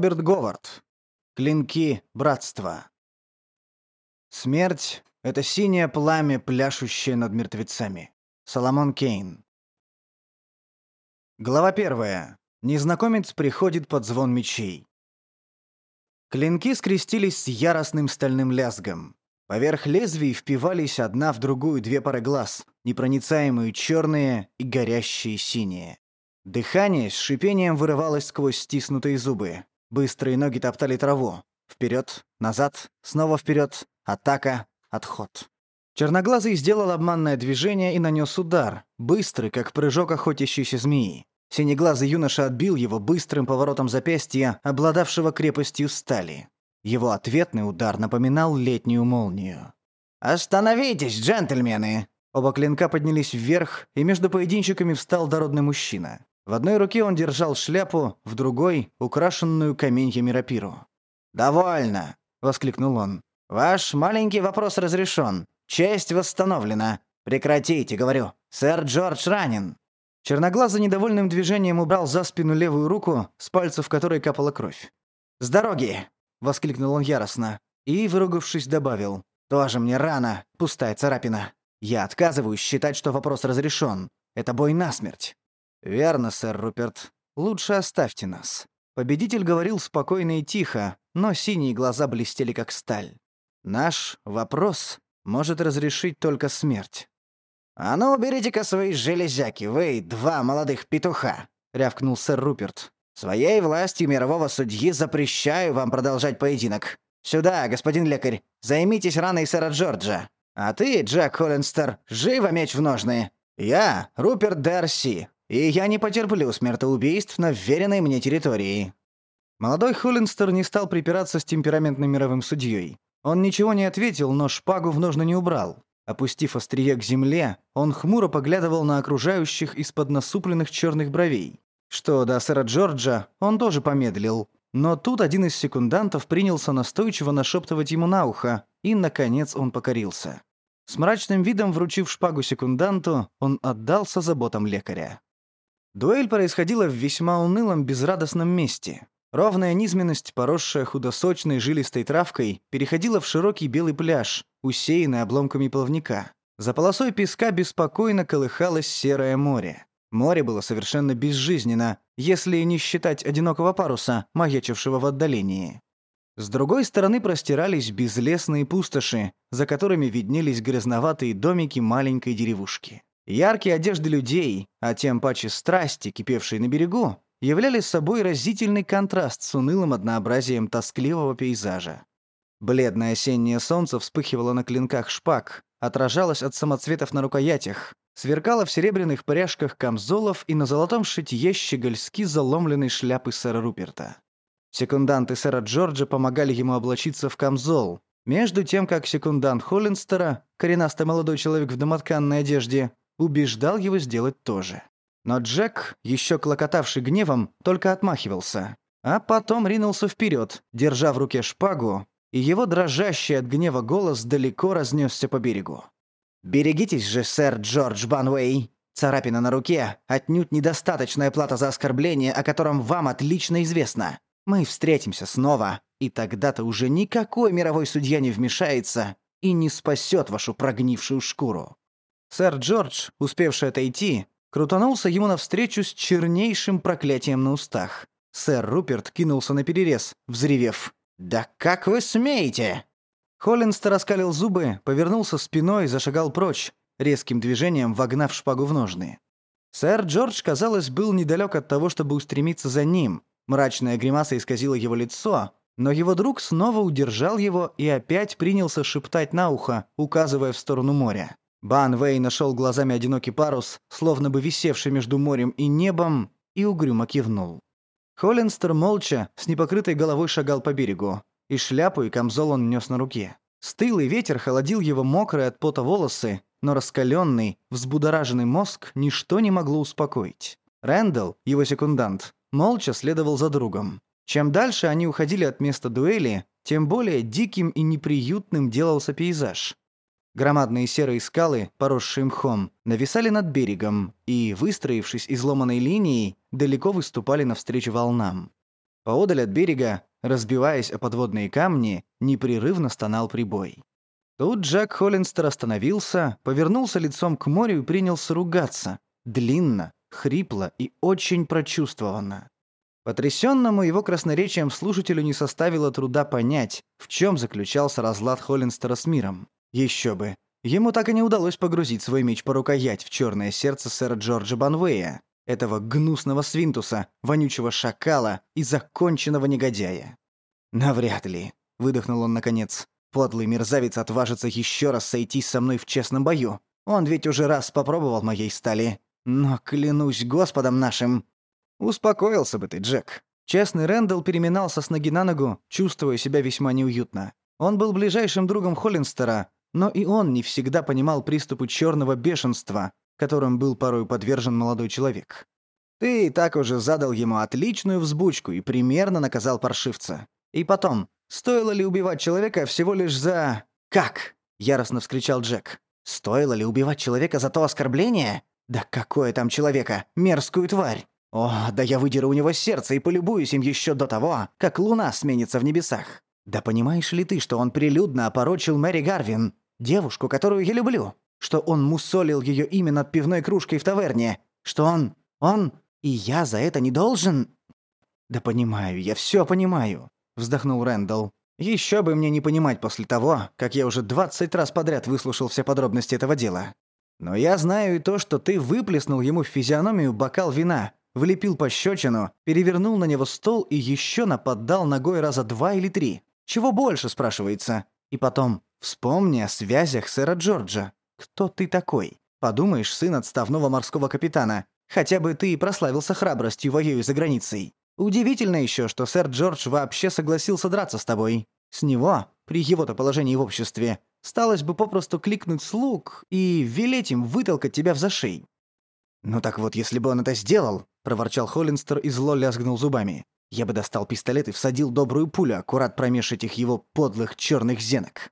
Роберт Говард. Клинки братства. Смерть — это синее пламя, пляшущее над мертвецами. Соломон Кейн. Глава первая. Незнакомец приходит под звон мечей. Клинки скрестились с яростным стальным лязгом. Поверх лезвий впивались одна в другую две пары глаз, непроницаемые черные и горящие синие. Дыхание с шипением вырывалось сквозь стиснутые зубы. Быстрые ноги топтали траву. Вперед, назад, снова вперед, атака, отход. Черноглазый сделал обманное движение и нанес удар, быстрый, как прыжок охотящейся змеи. Синеглазый юноша отбил его быстрым поворотом запястья, обладавшего крепостью стали. Его ответный удар напоминал летнюю молнию. «Остановитесь, джентльмены!» Оба клинка поднялись вверх, и между поединчиками встал дородный мужчина. В одной руке он держал шляпу, в другой — украшенную каменьями рапиру. «Довольно!» — воскликнул он. «Ваш маленький вопрос разрешен. Честь восстановлена. Прекратите, говорю. Сэр Джордж ранен». Черноглазый недовольным движением убрал за спину левую руку, с пальцев которой капала кровь. «С дороги!» — воскликнул он яростно. И, выругавшись, добавил. «Тоже мне рано, пустая царапина. Я отказываюсь считать, что вопрос разрешен. Это бой насмерть». «Верно, сэр Руперт. Лучше оставьте нас». Победитель говорил спокойно и тихо, но синие глаза блестели как сталь. «Наш вопрос может разрешить только смерть». «А ну, уберите-ка свои железяки, вы, два молодых петуха!» — рявкнул сэр Руперт. «Своей властью мирового судьи запрещаю вам продолжать поединок. Сюда, господин лекарь, займитесь раной сэра Джорджа. А ты, Джек Холлинстер, живо меч в ножны. Я, Руперт Дерси, и я не потерплю смертоубийств на вверенной мне территории». Молодой Холлинстер не стал припираться с темпераментным мировым судьей. Он ничего не ответил, но шпагу в ножны не убрал. Опустив острие к земле, он хмуро поглядывал на окружающих из-под насупленных черных бровей. Что до сэра Джорджа, он тоже помедлил. Но тут один из секундантов принялся настойчиво нашептывать ему на ухо, и, наконец, он покорился. С мрачным видом вручив шпагу секунданту, он отдался заботам лекаря. Дуэль происходила в весьма унылом, безрадостном месте. Ровная низменность, поросшая худосочной жилистой травкой, переходила в широкий белый пляж, усеянный обломками плавника. За полосой песка беспокойно колыхалось серое море. Море было совершенно безжизненно, если не считать одинокого паруса, маячившего в отдалении. С другой стороны простирались безлесные пустоши, за которыми виднелись грязноватые домики маленькой деревушки. Яркие одежды людей, а тем паче страсти, кипевшие на берегу, являли собой разительный контраст с унылым однообразием тоскливого пейзажа. Бледное осеннее солнце вспыхивало на клинках шпаг, отражалось от самоцветов на рукоятях, сверкало в серебряных пряжках камзолов и на золотом шитье щегольски заломленной шляпы сэра Руперта. Секунданты сэра Джорджа помогали ему облачиться в камзол, между тем как секундант Холлинстера, коренастый молодой человек в домотканной одежде, убеждал его сделать то же. Но Джек, еще клокотавший гневом, только отмахивался. А потом ринулся вперед, держа в руке шпагу, и его дрожащий от гнева голос далеко разнесся по берегу. «Берегитесь же, сэр Джордж Банвей! Царапина на руке — отнюдь недостаточная плата за оскорбление, о котором вам отлично известно. Мы встретимся снова, и тогда-то уже никакой мировой судья не вмешается и не спасет вашу прогнившую шкуру». Сэр Джордж, успевший отойти, крутанулся ему навстречу с чернейшим проклятием на устах. Сэр Руперт кинулся на перерез, взревев. «Да как вы смеете?» Холлинстер раскалил зубы, повернулся спиной и зашагал прочь, резким движением вогнав шпагу в ножны. Сэр Джордж, казалось, был недалек от того, чтобы устремиться за ним. Мрачная гримаса исказила его лицо, но его друг снова удержал его и опять принялся шептать на ухо, указывая в сторону моря. Бан Вэй нашел глазами одинокий парус, словно бы висевший между морем и небом, и угрюмо кивнул. Холлинстер молча, с непокрытой головой шагал по берегу, и шляпу и камзол он нес на руке. Стылый ветер холодил его мокрые от пота волосы, но раскаленный, взбудораженный мозг ничто не могло успокоить. Рэндалл, его секундант, молча следовал за другом. Чем дальше они уходили от места дуэли, тем более диким и неприютным делался пейзаж. Громадные серые скалы, поросшие мхом, нависали над берегом и, выстроившись изломанной линией, далеко выступали навстречу волнам. Поодаль от берега, разбиваясь о подводные камни, непрерывно стонал прибой. Тут Джек Холлинстер остановился, повернулся лицом к морю и принялся ругаться. Длинно, хрипло и очень прочувствованно. Потрясенному его красноречием слушателю не составило труда понять, в чем заключался разлад Холлинстера с миром. Еще бы. Ему так и не удалось погрузить свой меч по рукоять в черное сердце сэра Джорджа Банвея, этого гнусного свинтуса, вонючего шакала и законченного негодяя. «Навряд ли», — выдохнул он наконец. Подлый мерзавец отважится еще раз сойтись со мной в честном бою. Он ведь уже раз попробовал моей стали. Но клянусь Господом нашим...» «Успокоился бы ты, Джек». Честный Рэндалл переминался с ноги на ногу, чувствуя себя весьма неуютно. Он был ближайшим другом Холлинстера, но и он не всегда понимал приступы черного бешенства, которым был порой подвержен молодой человек. Ты и так уже задал ему отличную взбучку и примерно наказал паршивца. И потом, Стоило ли убивать человека всего лишь за... «Как?» — яростно вскричал Джек. «Стоило ли убивать человека за то оскорбление? Да какое там человека? Мерзкую тварь! О, да я выдеру у него сердце и полюбуюсь им еще до того, как луна сменится в небесах. Да понимаешь ли ты, что он прилюдно опорочил Мэри Гарвин, девушку, которую я люблю? Что он мусолил ее имя над пивной кружкой в таверне? Что он... он... и я за это не должен...» «Да понимаю, я все понимаю вздохнул Рэндалл. Еще бы мне не понимать после того, как я уже 20 раз подряд выслушал все подробности этого дела. Но я знаю и то, что ты выплеснул ему в физиономию бокал вина, влепил пощечину, перевернул на него стол и еще нападал ногой раза два или три. Чего больше, спрашивается? И потом, вспомни о связях сэра Джорджа. Кто ты такой? Подумаешь, сын отставного морского капитана. Хотя бы ты и прославился храбростью, воюя за границей. Удивительно еще, что сэр Джордж вообще согласился драться с тобой. С него, при его-то положении в обществе, сталось бы попросту кликнуть слуг и велеть им вытолкать тебя в зашей. «Ну так вот, если бы он это сделал», — проворчал Холлинстер и зло лязгнул зубами, «я бы достал пистолет и всадил добрую пулю аккурат промеж этих его подлых черных зенок.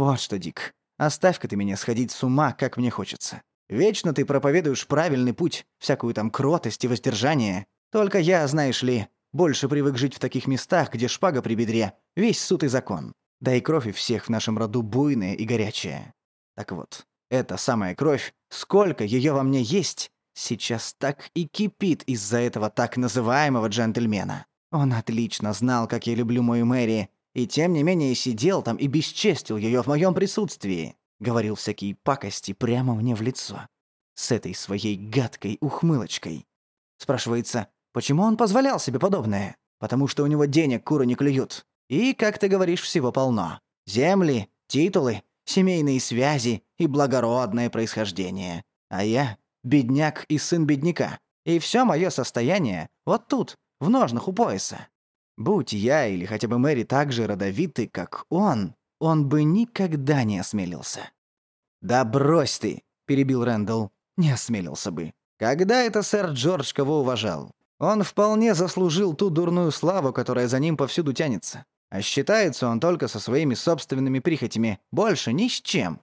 Вот что, Дик, оставь-ка ты меня сходить с ума, как мне хочется. Вечно ты проповедуешь правильный путь, всякую там кротость и воздержание, только я, знаешь ли, больше привык жить в таких местах, где шпага при бедре, весь суд и закон. Да и кровь у всех в нашем роду буйная и горячая. Так вот, эта самая кровь, сколько ее во мне есть, сейчас так и кипит из-за этого так называемого джентльмена. Он отлично знал, как я люблю мою Мэри, и тем не менее сидел там и бесчестил ее в моем присутствии. Говорил всякие пакости прямо мне в лицо. С этой своей гадкой ухмылочкой. Спрашивается, Почему он позволял себе подобное? Потому что у него денег куры не клюют. И, как ты говоришь, всего полно. Земли, титулы, семейные связи и благородное происхождение. А я — бедняк и сын бедняка. И все мое состояние вот тут, в ножнах у пояса. Будь я или хотя бы Мэри так же родовиты, как он, он бы никогда не осмелился. «Да брось ты!» — перебил Рэндалл. «Не осмелился бы. Когда это сэр Джордж кого уважал? Он вполне заслужил ту дурную славу, которая за ним повсюду тянется. А считается он только со своими собственными прихотями, больше ни с чем.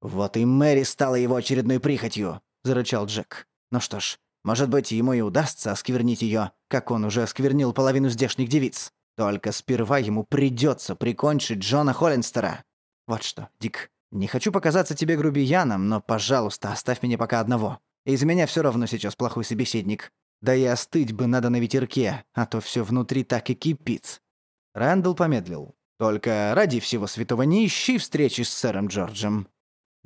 «Вот и Мэри стала его очередной прихотью», — зарычал Джек. «Ну что ж, может быть, ему и удастся осквернить ее, как он уже осквернил половину здешних девиц. Только сперва ему придется прикончить Джона Холлинстера. Вот что, Дик, не хочу показаться тебе грубияном, но, пожалуйста, оставь меня пока одного. Из меня все равно сейчас плохой собеседник. Да и остыть бы надо на ветерке, а то все внутри так и кипит. Рэндалл помедлил. Только ради всего святого не ищи встречи с сэром Джорджем.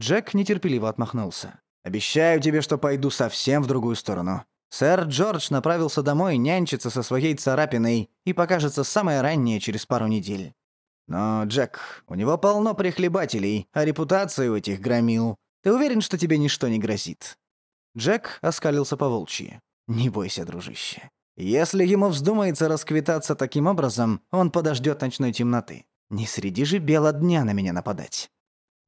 Джек нетерпеливо отмахнулся. «Обещаю тебе, что пойду совсем в другую сторону. Сэр Джордж направился домой нянчиться со своей царапиной и покажется самое раннее через пару недель. Но, Джек, у него полно прихлебателей, а репутация у этих громил. Ты уверен, что тебе ничто не грозит?» Джек оскалился по волчьи. Не бойся, дружище. Если ему вздумается расквитаться таким образом, он подождет ночной темноты. Не среди же бела дня на меня нападать.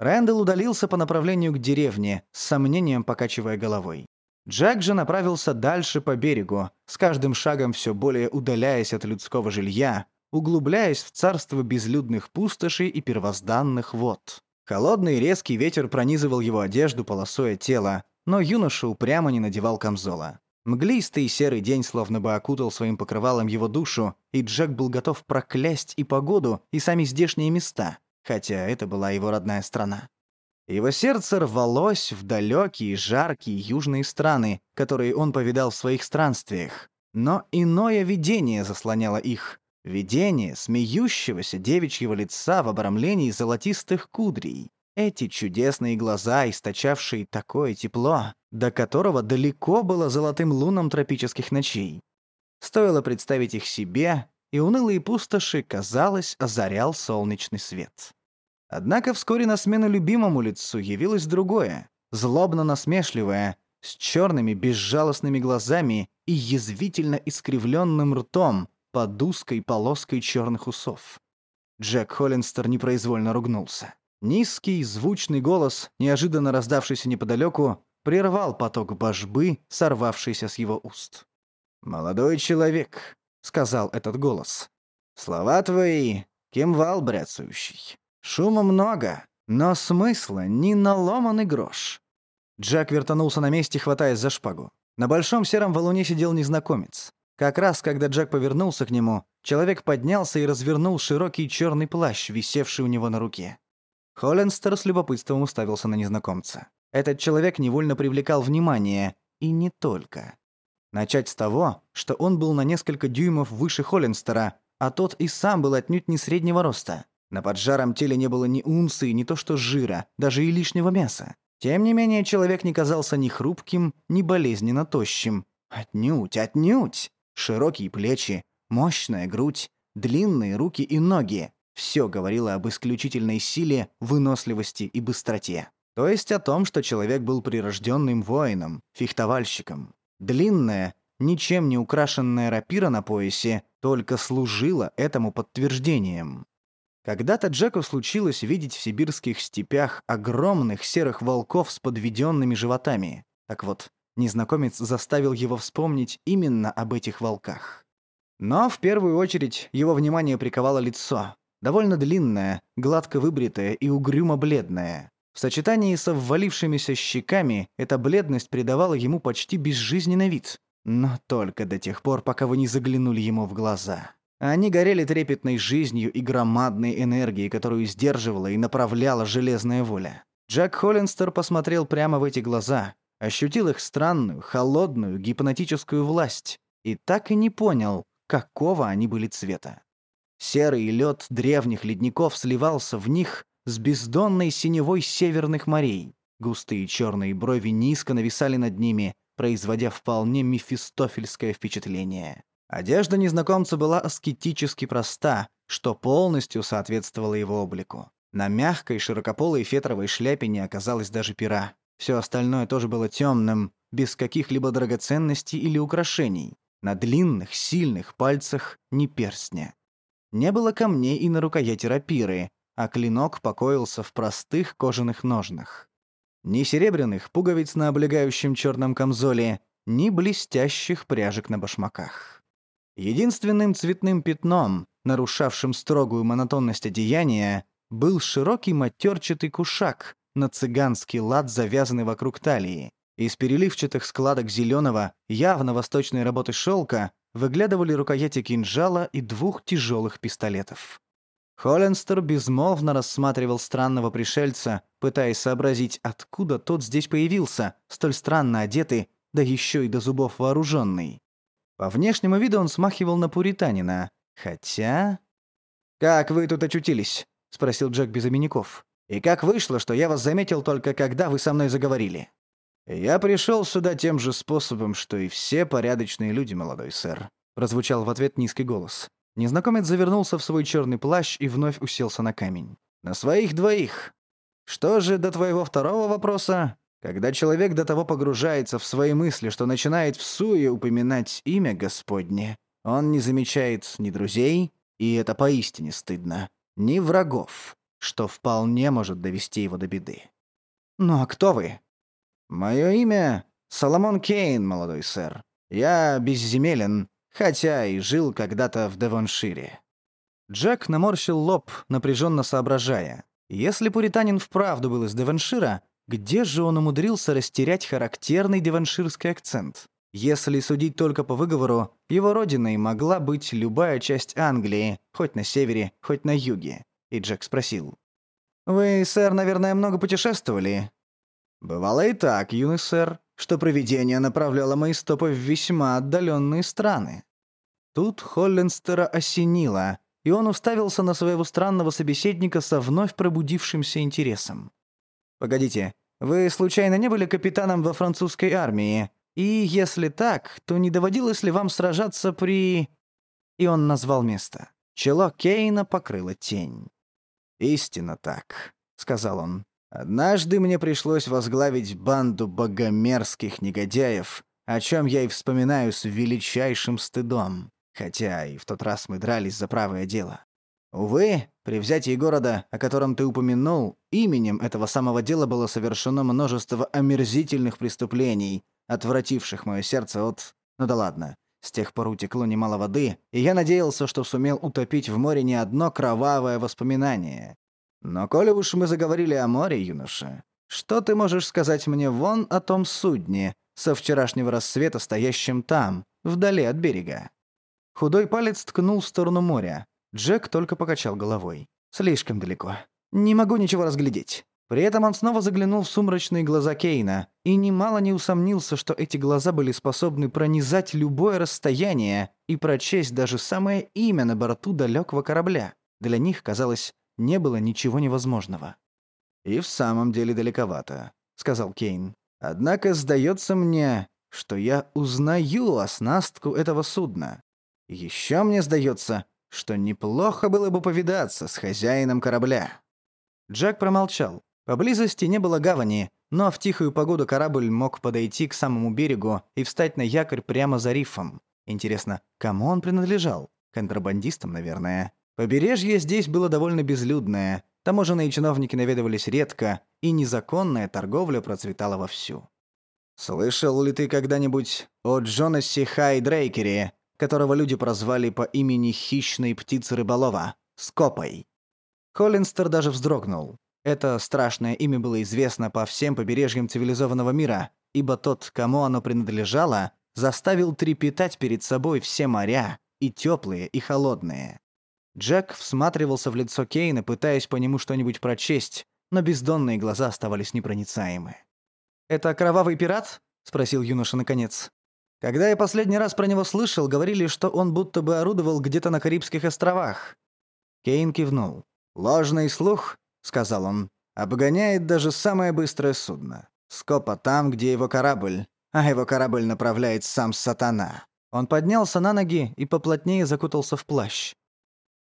Рэндалл удалился по направлению к деревне, с сомнением покачивая головой. Джек же направился дальше по берегу, с каждым шагом все более удаляясь от людского жилья, углубляясь в царство безлюдных пустошей и первозданных вод. Холодный резкий ветер пронизывал его одежду, полосуя тело, но юноша упрямо не надевал камзола. Мглистый серый день словно бы окутал своим покрывалом его душу, и Джек был готов проклясть и погоду, и сами здешние места, хотя это была его родная страна. Его сердце рвалось в далекие, жаркие южные страны, которые он повидал в своих странствиях. Но иное видение заслоняло их. Видение смеющегося девичьего лица в обрамлении золотистых кудрей. Эти чудесные глаза, источавшие такое тепло, до которого далеко было золотым луном тропических ночей. Стоило представить их себе, и унылые пустоши, казалось, озарял солнечный свет. Однако вскоре на смену любимому лицу явилось другое, злобно-насмешливое, с черными безжалостными глазами и язвительно искривленным ртом под узкой полоской черных усов. Джек Холлинстер непроизвольно ругнулся. Низкий, звучный голос, неожиданно раздавшийся неподалеку, прервал поток божбы, сорвавшийся с его уст. «Молодой человек», — сказал этот голос, — «слова твои — кемвал бряцающий. Шума много, но смысла ни на ломаный грош». Джек вертанулся на месте, хватаясь за шпагу. На большом сером валуне сидел незнакомец. Как раз, когда Джек повернулся к нему, человек поднялся и развернул широкий черный плащ, висевший у него на руке. Холленстер с любопытством уставился на незнакомца. Этот человек невольно привлекал внимание, и не только. Начать с того, что он был на несколько дюймов выше Холленстера, а тот и сам был отнюдь не среднего роста. На поджаром теле не было ни унции, ни то что жира, даже и лишнего мяса. Тем не менее, человек не казался ни хрупким, ни болезненно тощим. Отнюдь, отнюдь! Широкие плечи, мощная грудь, длинные руки и ноги. Все говорило об исключительной силе, выносливости и быстроте. То есть о том, что человек был прирожденным воином, фехтовальщиком. Длинная, ничем не украшенная рапира на поясе только служила этому подтверждением. Когда-то Джеку случилось видеть в сибирских степях огромных серых волков с подведенными животами. Так вот, незнакомец заставил его вспомнить именно об этих волках. Но в первую очередь его внимание приковало лицо, Довольно длинная, гладко выбритая и угрюмо бледная. В сочетании со ввалившимися щеками эта бледность придавала ему почти безжизненный вид. Но только до тех пор, пока вы не заглянули ему в глаза. Они горели трепетной жизнью и громадной энергией, которую сдерживала и направляла железная воля. Джек Холлинстер посмотрел прямо в эти глаза, ощутил их странную, холодную, гипнотическую власть и так и не понял, какого они были цвета. Серый лед древних ледников сливался в них с бездонной синевой северных морей. Густые черные брови низко нависали над ними, производя вполне мефистофельское впечатление. Одежда незнакомца была аскетически проста, что полностью соответствовало его облику. На мягкой широкополой фетровой шляпе не оказалось даже пера. Все остальное тоже было темным, без каких-либо драгоценностей или украшений. На длинных, сильных пальцах ни перстня. Не было камней и на рукояти рапиры, а клинок покоился в простых кожаных ножнах. Ни серебряных пуговиц на облегающем черном камзоле, ни блестящих пряжек на башмаках. Единственным цветным пятном, нарушавшим строгую монотонность одеяния, был широкий матерчатый кушак, на цыганский лад завязанный вокруг талии. Из переливчатых складок зеленого, явно восточной работы шелка, выглядывали рукояти кинжала и двух тяжелых пистолетов. Холленстер безмолвно рассматривал странного пришельца, пытаясь сообразить, откуда тот здесь появился, столь странно одетый, да еще и до зубов вооруженный. По внешнему виду он смахивал на пуританина, хотя... «Как вы тут очутились?» — спросил Джек без именников. «И как вышло, что я вас заметил только когда вы со мной заговорили?» «Я пришел сюда тем же способом, что и все порядочные люди, молодой сэр», — прозвучал в ответ низкий голос. Незнакомец завернулся в свой черный плащ и вновь уселся на камень. «На своих двоих. Что же до твоего второго вопроса? Когда человек до того погружается в свои мысли, что начинает в суе упоминать имя Господне, он не замечает ни друзей, и это поистине стыдно, ни врагов, что вполне может довести его до беды. «Ну а кто вы?» «Мое имя Соломон Кейн, молодой сэр. Я безземелен, хотя и жил когда-то в Девоншире». Джек наморщил лоб, напряженно соображая. Если пуританин вправду был из Девоншира, где же он умудрился растерять характерный девонширский акцент? Если судить только по выговору, его родиной могла быть любая часть Англии, хоть на севере, хоть на юге. И Джек спросил. «Вы, сэр, наверное, много путешествовали?» «Бывало и так, юный сэр, что провидение направляло мои стопы в весьма отдаленные страны». Тут Холленстера осенило, и он уставился на своего странного собеседника со вновь пробудившимся интересом. «Погодите, вы случайно не были капитаном во французской армии? И если так, то не доводилось ли вам сражаться при...» И он назвал место. Чело Кейна покрыла тень. «Истинно так», — сказал он. «Однажды мне пришлось возглавить банду богомерзких негодяев, о чем я и вспоминаю с величайшим стыдом. Хотя и в тот раз мы дрались за правое дело. Увы, при взятии города, о котором ты упомянул, именем этого самого дела было совершено множество омерзительных преступлений, отвративших мое сердце от... Ну да ладно. С тех пор утекло немало воды, и я надеялся, что сумел утопить в море не одно кровавое воспоминание. Но коли уж мы заговорили о море, юноша, что ты можешь сказать мне вон о том судне, со вчерашнего рассвета стоящем там, вдали от берега?» Худой палец ткнул в сторону моря. Джек только покачал головой. «Слишком далеко. Не могу ничего разглядеть». При этом он снова заглянул в сумрачные глаза Кейна и немало не усомнился, что эти глаза были способны пронизать любое расстояние и прочесть даже самое имя на борту далекого корабля. Для них, казалось, не было ничего невозможного. «И в самом деле далековато», — сказал Кейн. «Однако сдается мне, что я узнаю оснастку этого судна. Еще мне сдается, что неплохо было бы повидаться с хозяином корабля». Джек промолчал. Поблизости не было гавани, но в тихую погоду корабль мог подойти к самому берегу и встать на якорь прямо за рифом. Интересно, кому он принадлежал? Контрабандистам, наверное. Побережье здесь было довольно безлюдное, таможенные чиновники наведывались редко, и незаконная торговля процветала вовсю. «Слышал ли ты когда-нибудь о Джонасе Хай Дрейкере, которого люди прозвали по имени хищной птицы рыболова — Скопой?» Холлинстер даже вздрогнул. Это страшное имя было известно по всем побережьям цивилизованного мира, ибо тот, кому оно принадлежало, заставил трепетать перед собой все моря, и теплые, и холодные. Джек всматривался в лицо Кейна, пытаясь по нему что-нибудь прочесть, но бездонные глаза оставались непроницаемы. «Это кровавый пират?» — спросил юноша наконец. «Когда я последний раз про него слышал, говорили, что он будто бы орудовал где-то на Карибских островах». Кейн кивнул. «Ложный слух — сказал он, — «обгоняет даже самое быстрое судно. Скопа там, где его корабль, а его корабль направляет сам сатана». Он поднялся на ноги и поплотнее закутался в плащ.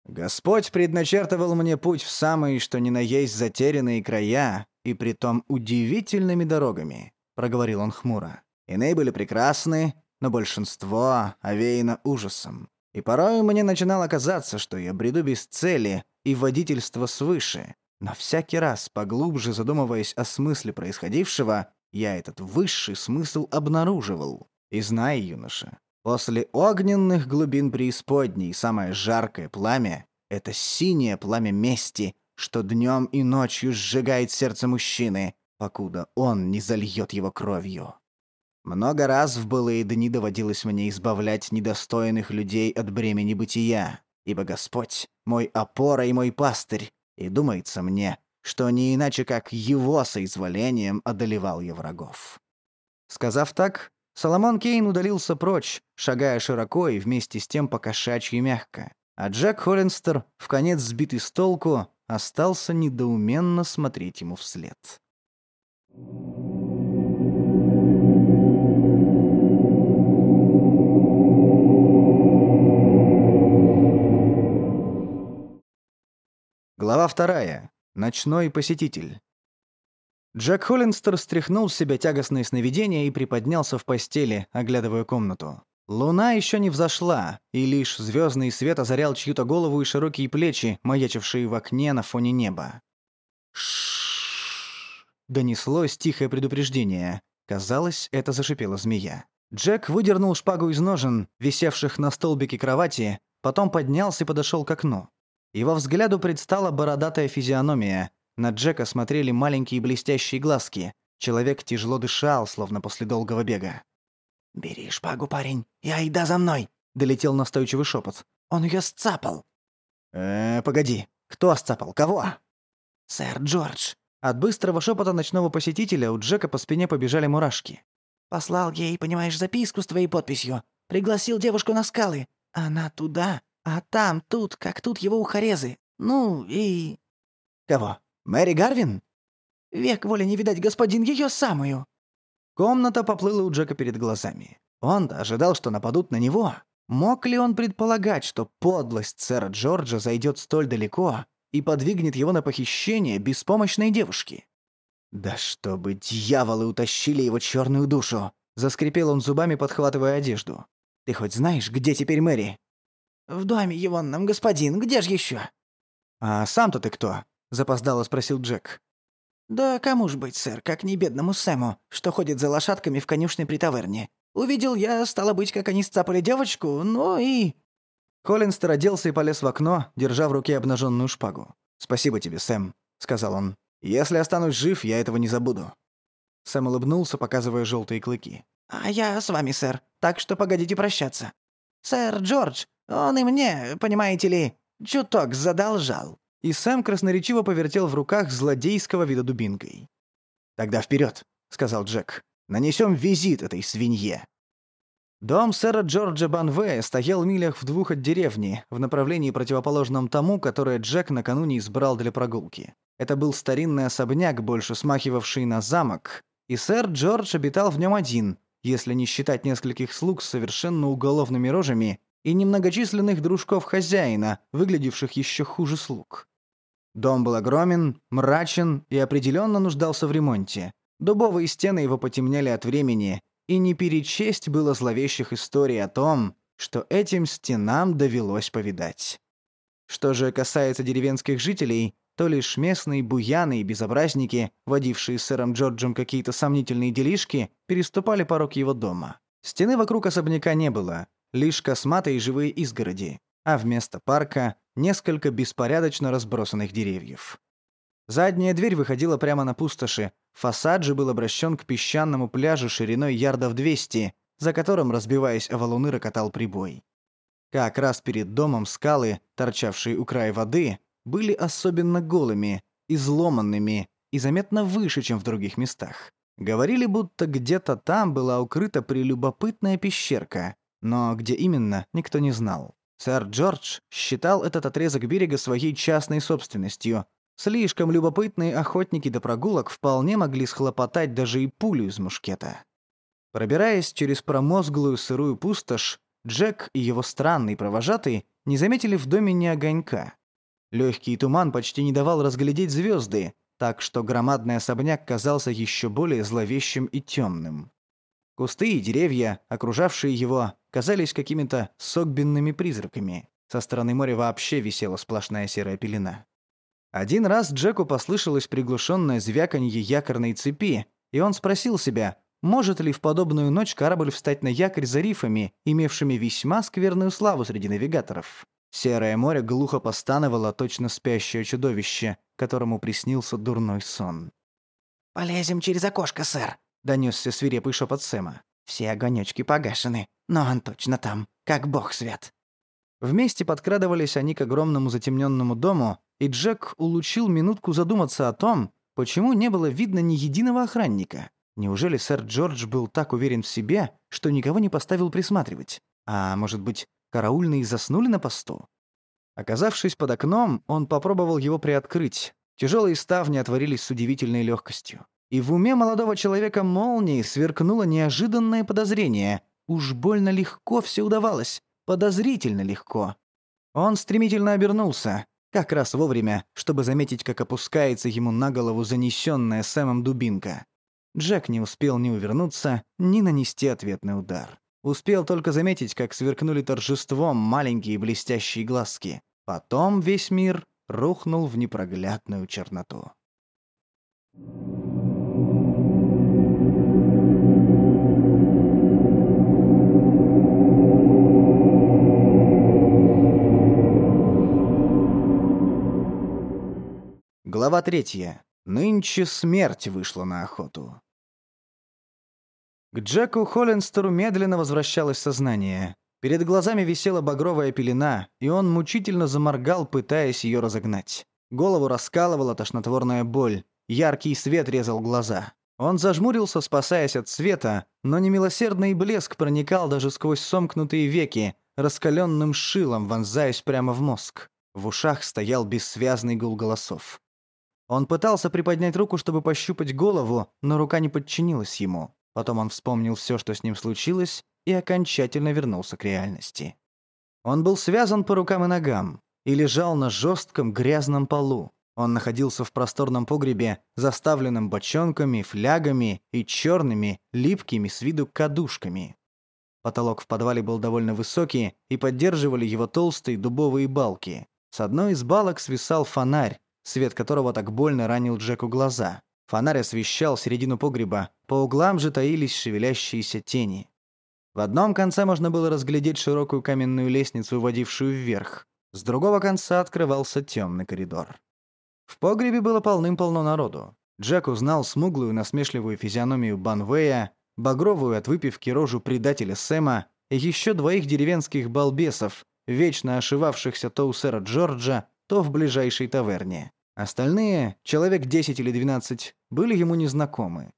«Господь предначертывал мне путь в самые, что ни на есть, затерянные края, и притом удивительными дорогами», — проговорил он хмуро. «Иные были прекрасны, но большинство овеяно ужасом. И порой мне начинало казаться, что я бреду без цели и водительство свыше, но всякий раз, поглубже задумываясь о смысле происходившего, я этот высший смысл обнаруживал. И знай, юноша, после огненных глубин преисподней самое жаркое пламя — это синее пламя мести, что днем и ночью сжигает сердце мужчины, покуда он не зальет его кровью. Много раз в былые дни доводилось мне избавлять недостойных людей от бремени бытия, ибо Господь — мой опора и мой пастырь, и думается мне, что не иначе как его соизволением одолевал я врагов. Сказав так, Соломон Кейн удалился прочь, шагая широко и вместе с тем покошачьи мягко. А Джек Холлинстер, в конец сбитый с толку, остался недоуменно смотреть ему вслед. Глава вторая. Ночной посетитель. Джек Холлинстер стряхнул с себя тягостные сновидения и приподнялся в постели, оглядывая комнату. Луна еще не взошла, и лишь звездный свет озарял чью-то голову и широкие плечи, маячившие в окне на фоне неба. Шш. Донеслось тихое предупреждение. Казалось, это зашипела змея. Джек выдернул шпагу из ножен, висевших на столбике кровати, потом поднялся и подошел к окну. Его взгляду предстала бородатая физиономия. На Джека смотрели маленькие блестящие глазки. Человек тяжело дышал, словно после долгого бега. «Бери шпагу, парень, и айда за мной!» — долетел настойчивый шепот. «Он ее сцапал!» «Э, погоди, кто сцапал? Кого?» «Сэр Джордж!» От быстрого шепота ночного посетителя у Джека по спине побежали мурашки. «Послал ей, понимаешь, записку с твоей подписью. Пригласил девушку на скалы. Она туда, а там, тут, как тут его ухарезы. Ну и...» «Кого? Мэри Гарвин?» «Век воли не видать, господин, ее самую!» Комната поплыла у Джека перед глазами. Он-то ожидал, что нападут на него. Мог ли он предполагать, что подлость сэра Джорджа зайдет столь далеко и подвигнет его на похищение беспомощной девушки? «Да чтобы дьяволы утащили его черную душу!» Заскрипел он зубами, подхватывая одежду. «Ты хоть знаешь, где теперь Мэри?» «В доме его нам, господин, где же еще? «А сам-то ты кто?» — запоздало спросил Джек. «Да кому ж быть, сэр, как не бедному Сэму, что ходит за лошадками в конюшне при таверне. Увидел я, стало быть, как они сцапали девочку, ну и...» Колин староделся и полез в окно, держа в руке обнаженную шпагу. «Спасибо тебе, Сэм», — сказал он. «Если останусь жив, я этого не забуду». Сэм улыбнулся, показывая желтые клыки. «А я с вами, сэр, так что погодите прощаться. Сэр Джордж, он и мне, понимаете ли, чуток задолжал» и Сэм красноречиво повертел в руках злодейского вида дубинкой. «Тогда вперед, сказал Джек. «Нанесем визит этой свинье». Дом сэра Джорджа Банвея стоял в милях в двух от деревни, в направлении противоположном тому, которое Джек накануне избрал для прогулки. Это был старинный особняк, больше смахивавший на замок, и сэр Джордж обитал в нем один, если не считать нескольких слуг с совершенно уголовными рожами и немногочисленных дружков хозяина, выглядевших еще хуже слуг. Дом был огромен, мрачен и определенно нуждался в ремонте. Дубовые стены его потемнели от времени, и не перечесть было зловещих историй о том, что этим стенам довелось повидать. Что же касается деревенских жителей, то лишь местные буяны и безобразники, водившие с сэром Джорджем какие-то сомнительные делишки, переступали порог его дома. Стены вокруг особняка не было, лишь косматые живые изгороди, а вместо парка несколько беспорядочно разбросанных деревьев. Задняя дверь выходила прямо на пустоши, фасад же был обращен к песчаному пляжу шириной ярдов 200, за которым, разбиваясь о валуны, рокотал прибой. Как раз перед домом скалы, торчавшие у края воды, были особенно голыми, изломанными и заметно выше, чем в других местах. Говорили, будто где-то там была укрыта прелюбопытная пещерка, но где именно, никто не знал. Сэр Джордж считал этот отрезок берега своей частной собственностью. Слишком любопытные охотники до прогулок вполне могли схлопотать даже и пулю из мушкета. Пробираясь через промозглую сырую пустошь, Джек и его странный провожатый не заметили в доме ни огонька. Легкий туман почти не давал разглядеть звезды, так что громадный особняк казался еще более зловещим и темным. Кусты и деревья, окружавшие его, казались какими-то согбенными призраками. Со стороны моря вообще висела сплошная серая пелена. Один раз Джеку послышалось приглушенное звяканье якорной цепи, и он спросил себя, может ли в подобную ночь корабль встать на якорь за рифами, имевшими весьма скверную славу среди навигаторов. Серое море глухо постановало точно спящее чудовище, которому приснился дурной сон. «Полезем через окошко, сэр», — донесся свирепый шепот Сэма. «Все огонечки погашены, но он точно там, как бог свят». Вместе подкрадывались они к огромному затемненному дому, и Джек улучил минутку задуматься о том, почему не было видно ни единого охранника. Неужели сэр Джордж был так уверен в себе, что никого не поставил присматривать? А может быть, караульные заснули на посту? Оказавшись под окном, он попробовал его приоткрыть. Тяжелые ставни отворились с удивительной легкостью. И в уме молодого человека молнией сверкнуло неожиданное подозрение. Уж больно легко все удавалось. Подозрительно легко. Он стремительно обернулся, как раз вовремя, чтобы заметить, как опускается ему на голову занесенная Сэмом дубинка. Джек не успел ни увернуться, ни нанести ответный удар. Успел только заметить, как сверкнули торжеством маленькие блестящие глазки. Потом весь мир рухнул в непроглядную черноту. Глава третья. Нынче смерть вышла на охоту. К Джеку Холлинстеру медленно возвращалось сознание. Перед глазами висела багровая пелена, и он мучительно заморгал, пытаясь ее разогнать. Голову раскалывала тошнотворная боль. Яркий свет резал глаза. Он зажмурился, спасаясь от света, но немилосердный блеск проникал даже сквозь сомкнутые веки, раскаленным шилом вонзаясь прямо в мозг. В ушах стоял бессвязный гул голосов. Он пытался приподнять руку, чтобы пощупать голову, но рука не подчинилась ему. Потом он вспомнил все, что с ним случилось, и окончательно вернулся к реальности. Он был связан по рукам и ногам и лежал на жестком грязном полу. Он находился в просторном погребе, заставленном бочонками, флягами и черными, липкими с виду кадушками. Потолок в подвале был довольно высокий, и поддерживали его толстые дубовые балки. С одной из балок свисал фонарь, свет которого так больно ранил Джеку глаза. Фонарь освещал середину погреба, по углам же таились шевелящиеся тени. В одном конце можно было разглядеть широкую каменную лестницу, уводившую вверх. С другого конца открывался темный коридор. В погребе было полным-полно народу. Джек узнал смуглую насмешливую физиономию Банвея, багровую от выпивки рожу предателя Сэма и еще двоих деревенских балбесов, вечно ошивавшихся то у сэра Джорджа, то в ближайшей таверне. Остальные, человек 10 или 12, были ему незнакомы.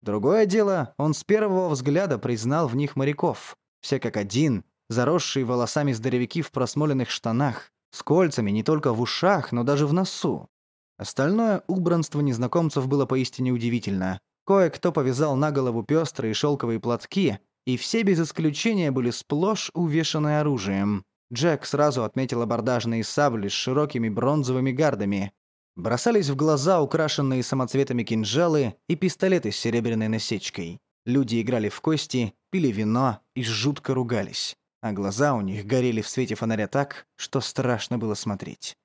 Другое дело, он с первого взгляда признал в них моряков. Все как один, заросшие волосами здоровяки в просмоленных штанах, с кольцами не только в ушах, но даже в носу. Остальное убранство незнакомцев было поистине удивительно. Кое-кто повязал на голову пестрые шелковые платки, и все без исключения были сплошь увешаны оружием. Джек сразу отметил абордажные сабли с широкими бронзовыми гардами. Бросались в глаза украшенные самоцветами кинжалы и пистолеты с серебряной насечкой. Люди играли в кости, пили вино и жутко ругались. А глаза у них горели в свете фонаря так, что страшно было смотреть.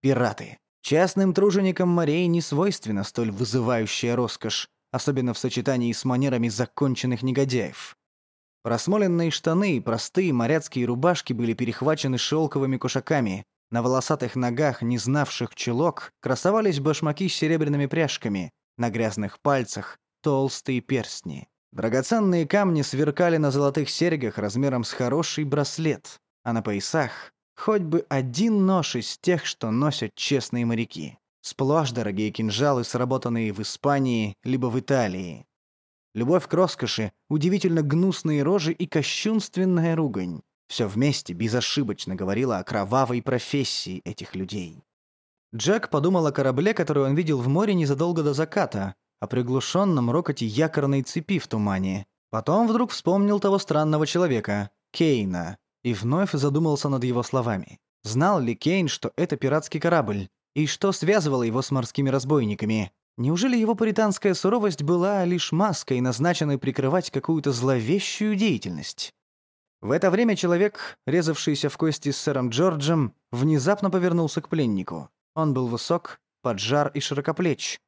Пираты. Частным труженикам морей не свойственна столь вызывающая роскошь, особенно в сочетании с манерами законченных негодяев. Просмоленные штаны и простые моряцкие рубашки были перехвачены шелковыми кушаками. На волосатых ногах, не знавших чулок, красовались башмаки с серебряными пряжками. На грязных пальцах – толстые перстни. Драгоценные камни сверкали на золотых серьгах размером с хороший браслет, а на поясах – хоть бы один нож из тех, что носят честные моряки. Сплошь дорогие кинжалы, сработанные в Испании либо в Италии. Любовь к роскоши, удивительно гнусные рожи и кощунственная ругань. Все вместе безошибочно говорило о кровавой профессии этих людей. Джек подумал о корабле, который он видел в море незадолго до заката, о приглушенном рокоте якорной цепи в тумане. Потом вдруг вспомнил того странного человека, Кейна, и вновь задумался над его словами. Знал ли Кейн, что это пиратский корабль? И что связывало его с морскими разбойниками? Неужели его пуританская суровость была лишь маской, назначенной прикрывать какую-то зловещую деятельность? В это время человек, резавшийся в кости с сэром Джорджем, внезапно повернулся к пленнику. Он был высок, поджар и широкоплеч.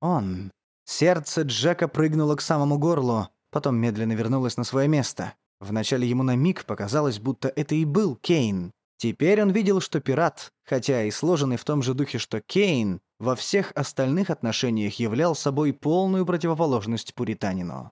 Он. Сердце Джека прыгнуло к самому горлу, потом медленно вернулось на свое место. Вначале ему на миг показалось, будто это и был Кейн. Теперь он видел, что пират, хотя и сложенный в том же духе, что Кейн, во всех остальных отношениях являл собой полную противоположность пуританину.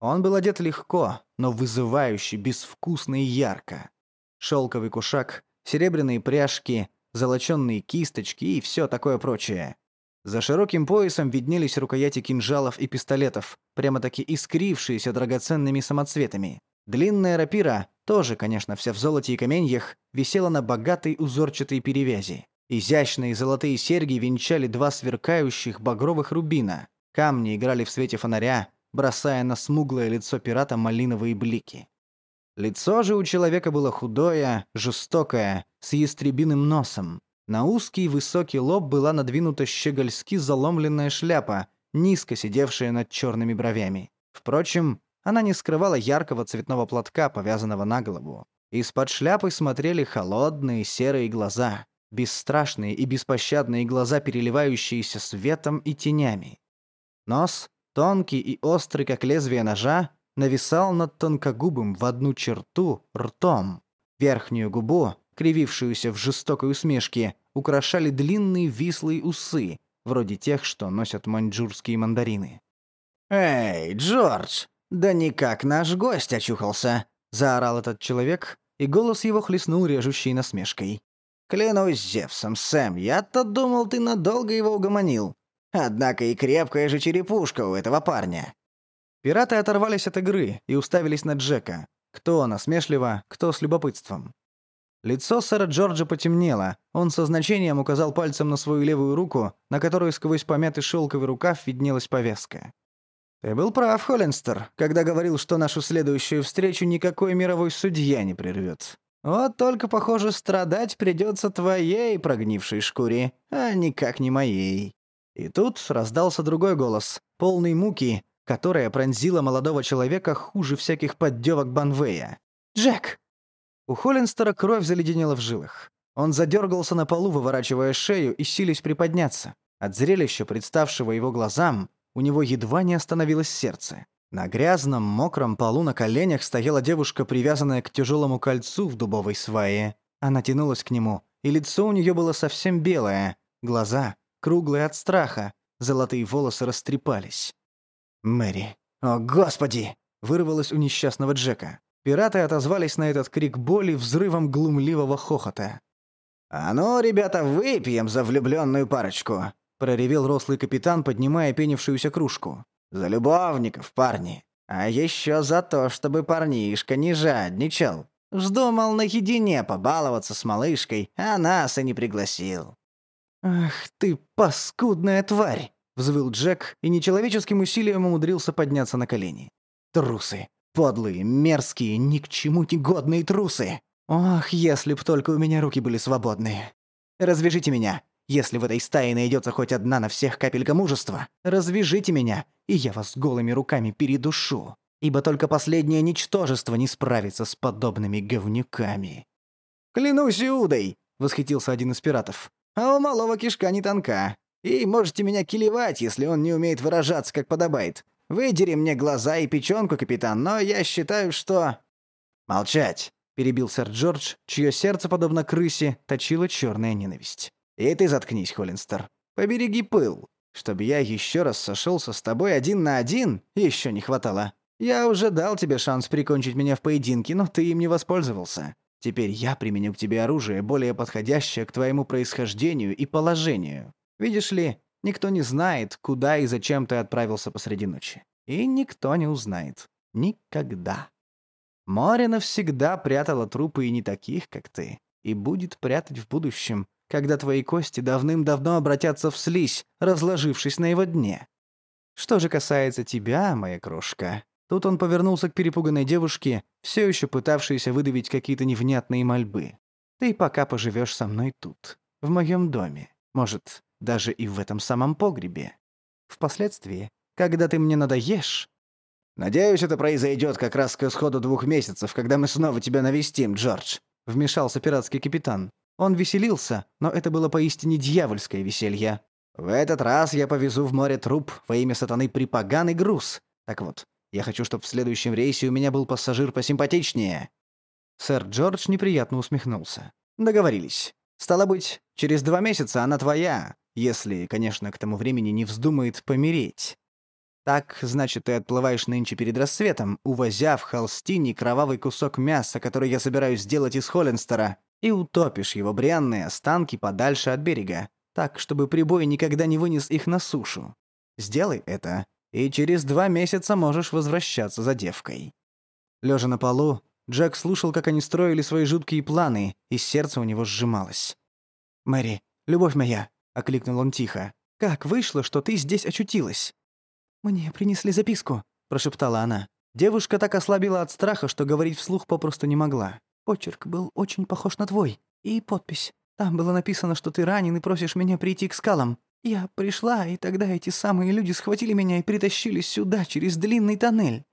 Он был одет легко, но вызывающе, безвкусно и ярко. Шелковый кушак, серебряные пряжки, золоченные кисточки и все такое прочее. За широким поясом виднелись рукояти кинжалов и пистолетов, прямо-таки искрившиеся драгоценными самоцветами. Длинная рапира, тоже, конечно, вся в золоте и каменьях, висела на богатой узорчатой перевязи. Изящные золотые серьги венчали два сверкающих багровых рубина. Камни играли в свете фонаря, бросая на смуглое лицо пирата малиновые блики. Лицо же у человека было худое, жестокое, с ястребиным носом. На узкий высокий лоб была надвинута щегольски заломленная шляпа, низко сидевшая над черными бровями. Впрочем, она не скрывала яркого цветного платка, повязанного на голову. Из-под шляпы смотрели холодные серые глаза, бесстрашные и беспощадные глаза, переливающиеся светом и тенями. Нос, тонкий и острый, как лезвие ножа, нависал над тонкогубым в одну черту ртом. Верхнюю губу, кривившуюся в жестокой усмешке, украшали длинные вислые усы, вроде тех, что носят маньчжурские мандарины. «Эй, Джордж!» «Да никак наш гость очухался», — заорал этот человек, и голос его хлестнул режущей насмешкой. «Клянусь Зевсом, Сэм, я-то думал, ты надолго его угомонил. Однако и крепкая же черепушка у этого парня». Пираты оторвались от игры и уставились на Джека. Кто насмешливо, кто с любопытством. Лицо сэра Джорджа потемнело. Он со значением указал пальцем на свою левую руку, на которой сквозь помятый шелковый рукав виднелась повязка. «Ты был прав, Холлинстер, когда говорил, что нашу следующую встречу никакой мировой судья не прервет. Вот только, похоже, страдать придется твоей прогнившей шкуре, а никак не моей». И тут раздался другой голос, полный муки, которая пронзила молодого человека хуже всяких поддевок Банвея. «Джек!» У Холлинстера кровь заледенела в жилах. Он задергался на полу, выворачивая шею и силясь приподняться. От зрелища, представшего его глазам, у него едва не остановилось сердце. На грязном, мокром полу на коленях стояла девушка, привязанная к тяжелому кольцу в дубовой свае. Она тянулась к нему, и лицо у нее было совсем белое, глаза круглые от страха, золотые волосы растрепались. «Мэри! О, Господи!» — вырвалось у несчастного Джека. Пираты отозвались на этот крик боли взрывом глумливого хохота. «А ну, ребята, выпьем за влюбленную парочку!» — проревел рослый капитан, поднимая пенившуюся кружку. «За любовников, парни! А еще за то, чтобы парнишка не жадничал. Вздумал наедине побаловаться с малышкой, а нас и не пригласил». «Ах ты, паскудная тварь!» — взвыл Джек и нечеловеческим усилием умудрился подняться на колени. «Трусы! Подлые, мерзкие, ни к чему не годные трусы. Ох, если б только у меня руки были свободные. Развяжите меня. Если в этой стае найдется хоть одна на всех капелька мужества, развяжите меня, и я вас голыми руками передушу. Ибо только последнее ничтожество не справится с подобными говнюками. «Клянусь Иудой!» — восхитился один из пиратов. «А у малого кишка не тонка. И можете меня килевать, если он не умеет выражаться, как подобает. Выдери мне глаза и печёнку, капитан, но я считаю, что...» «Молчать!» — перебил сэр Джордж, чье сердце, подобно крысе, точила черная ненависть. «И ты заткнись, Холлинстер. Побереги пыл. Чтобы я еще раз сошелся с тобой один на один, еще не хватало. Я уже дал тебе шанс прикончить меня в поединке, но ты им не воспользовался. Теперь я применю к тебе оружие, более подходящее к твоему происхождению и положению. Видишь ли, Никто не знает, куда и зачем ты отправился посреди ночи. И никто не узнает. Никогда. Море навсегда прятало трупы и не таких, как ты. И будет прятать в будущем, когда твои кости давным-давно обратятся в слизь, разложившись на его дне. Что же касается тебя, моя крошка, тут он повернулся к перепуганной девушке, все еще пытавшейся выдавить какие-то невнятные мольбы. Ты пока поживешь со мной тут, в моем доме. Может, даже и в этом самом погребе. Впоследствии, когда ты мне надоешь... «Надеюсь, это произойдет как раз к исходу двух месяцев, когда мы снова тебя навестим, Джордж», — вмешался пиратский капитан. Он веселился, но это было поистине дьявольское веселье. «В этот раз я повезу в море труп во имя сатаны припоганый груз. Так вот, я хочу, чтобы в следующем рейсе у меня был пассажир посимпатичнее». Сэр Джордж неприятно усмехнулся. «Договорились. Стало быть, через два месяца она твоя, если, конечно, к тому времени не вздумает помереть. Так, значит, ты отплываешь нынче перед рассветом, увозя в холстине кровавый кусок мяса, который я собираюсь сделать из Холлинстера, и утопишь его бренные останки подальше от берега, так, чтобы прибой никогда не вынес их на сушу. Сделай это, и через два месяца можешь возвращаться за девкой». Лежа на полу, Джек слушал, как они строили свои жуткие планы, и сердце у него сжималось. «Мэри, любовь моя, окликнул он тихо. «Как вышло, что ты здесь очутилась?» «Мне принесли записку», — прошептала она. Девушка так ослабила от страха, что говорить вслух попросту не могла. Почерк был очень похож на твой. И подпись. Там было написано, что ты ранен и просишь меня прийти к скалам. Я пришла, и тогда эти самые люди схватили меня и притащили сюда, через длинный тоннель».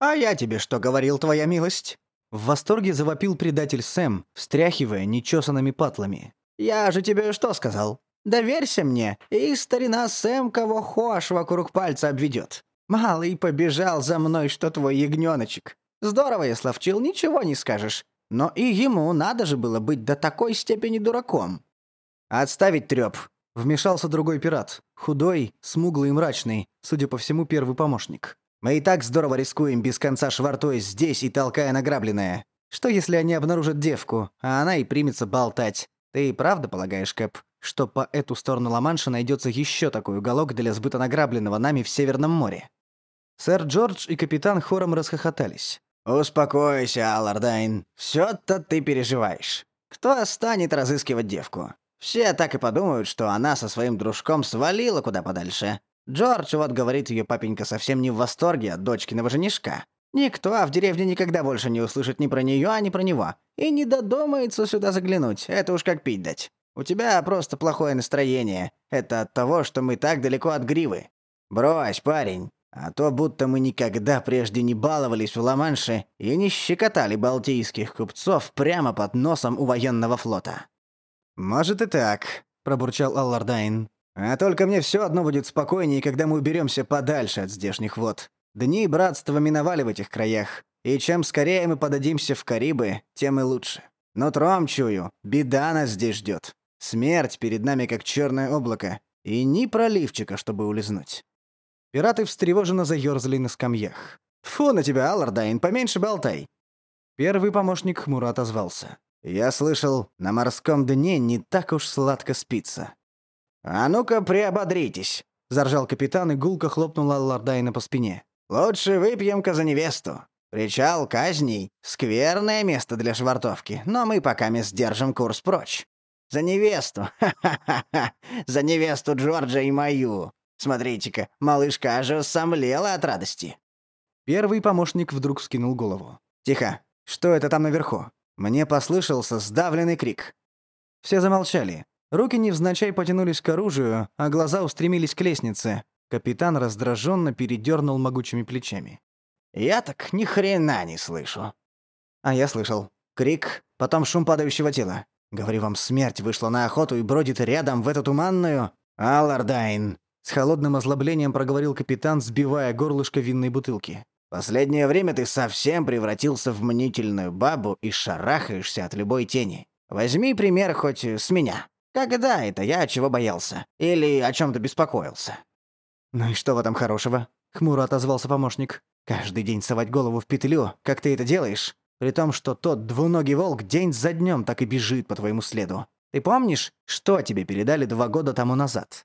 «А я тебе что говорил, твоя милость?» В восторге завопил предатель Сэм, встряхивая нечесанными патлами. «Я же тебе что сказал? Доверься мне, и старина Сэм кого хошь вокруг пальца обведет. Малый побежал за мной, что твой ягненочек. Здорово я словчил, ничего не скажешь. Но и ему надо же было быть до такой степени дураком. Отставить трёп. Вмешался другой пират. Худой, смуглый и мрачный, судя по всему, первый помощник. Мы и так здорово рискуем без конца швартуя здесь и толкая награбленное. Что если они обнаружат девку, а она и примется болтать? Ты правда полагаешь, Кэп, что по эту сторону Ла-Манша найдется еще такой уголок для сбыта награбленного нами в Северном море?» Сэр Джордж и капитан хором расхохотались. «Успокойся, Аллардайн. Всё-то ты переживаешь. Кто станет разыскивать девку? Все так и подумают, что она со своим дружком свалила куда подальше. Джордж, вот говорит, ее папенька совсем не в восторге от дочкиного женишка. Никто в деревне никогда больше не услышит ни про нее, ни про него. И не додумается сюда заглянуть. Это уж как пить дать. У тебя просто плохое настроение. Это от того, что мы так далеко от гривы. Брось, парень. А то будто мы никогда прежде не баловались в Ла-Манше и не щекотали балтийских купцов прямо под носом у военного флота. «Может и так», — пробурчал Аллардайн. «А только мне все одно будет спокойнее, когда мы уберемся подальше от здешних вод. Дни братства миновали в этих краях, и чем скорее мы подадимся в Карибы, тем и лучше. Но тром чую, беда нас здесь ждет. Смерть перед нами как черное облако, и ни проливчика, чтобы улизнуть». Пираты встревоженно заёрзали на скамьях. «Фу на тебя, Аллардайн, поменьше болтай!» Первый помощник хмуро отозвался. «Я слышал, на морском дне не так уж сладко спится». «А ну-ка, приободритесь!» — заржал капитан и гулко хлопнул Аллардайна по спине. «Лучше выпьем-ка за невесту. Причал казней — скверное место для швартовки, но мы пока мы сдержим курс прочь. За невесту! Ха-ха-ха! За невесту Джорджа и мою! Смотрите-ка, малышка аж сомлела от радости. Первый помощник вдруг вскинул голову. «Тихо! Что это там наверху?» Мне послышался сдавленный крик. Все замолчали. Руки невзначай потянулись к оружию, а глаза устремились к лестнице. Капитан раздраженно передернул могучими плечами. «Я так ни хрена не слышу». А я слышал. Крик, потом шум падающего тела. Говорю вам, смерть вышла на охоту и бродит рядом в эту туманную... Аллардайн, с холодным озлоблением проговорил капитан, сбивая горлышко винной бутылки. «Последнее время ты совсем превратился в мнительную бабу и шарахаешься от любой тени. Возьми пример хоть с меня. Когда это я чего боялся? Или о чем то беспокоился?» «Ну и что в этом хорошего?» — хмуро отозвался помощник. «Каждый день совать голову в петлю, как ты это делаешь? При том, что тот двуногий волк день за днем так и бежит по твоему следу. Ты помнишь, что тебе передали два года тому назад?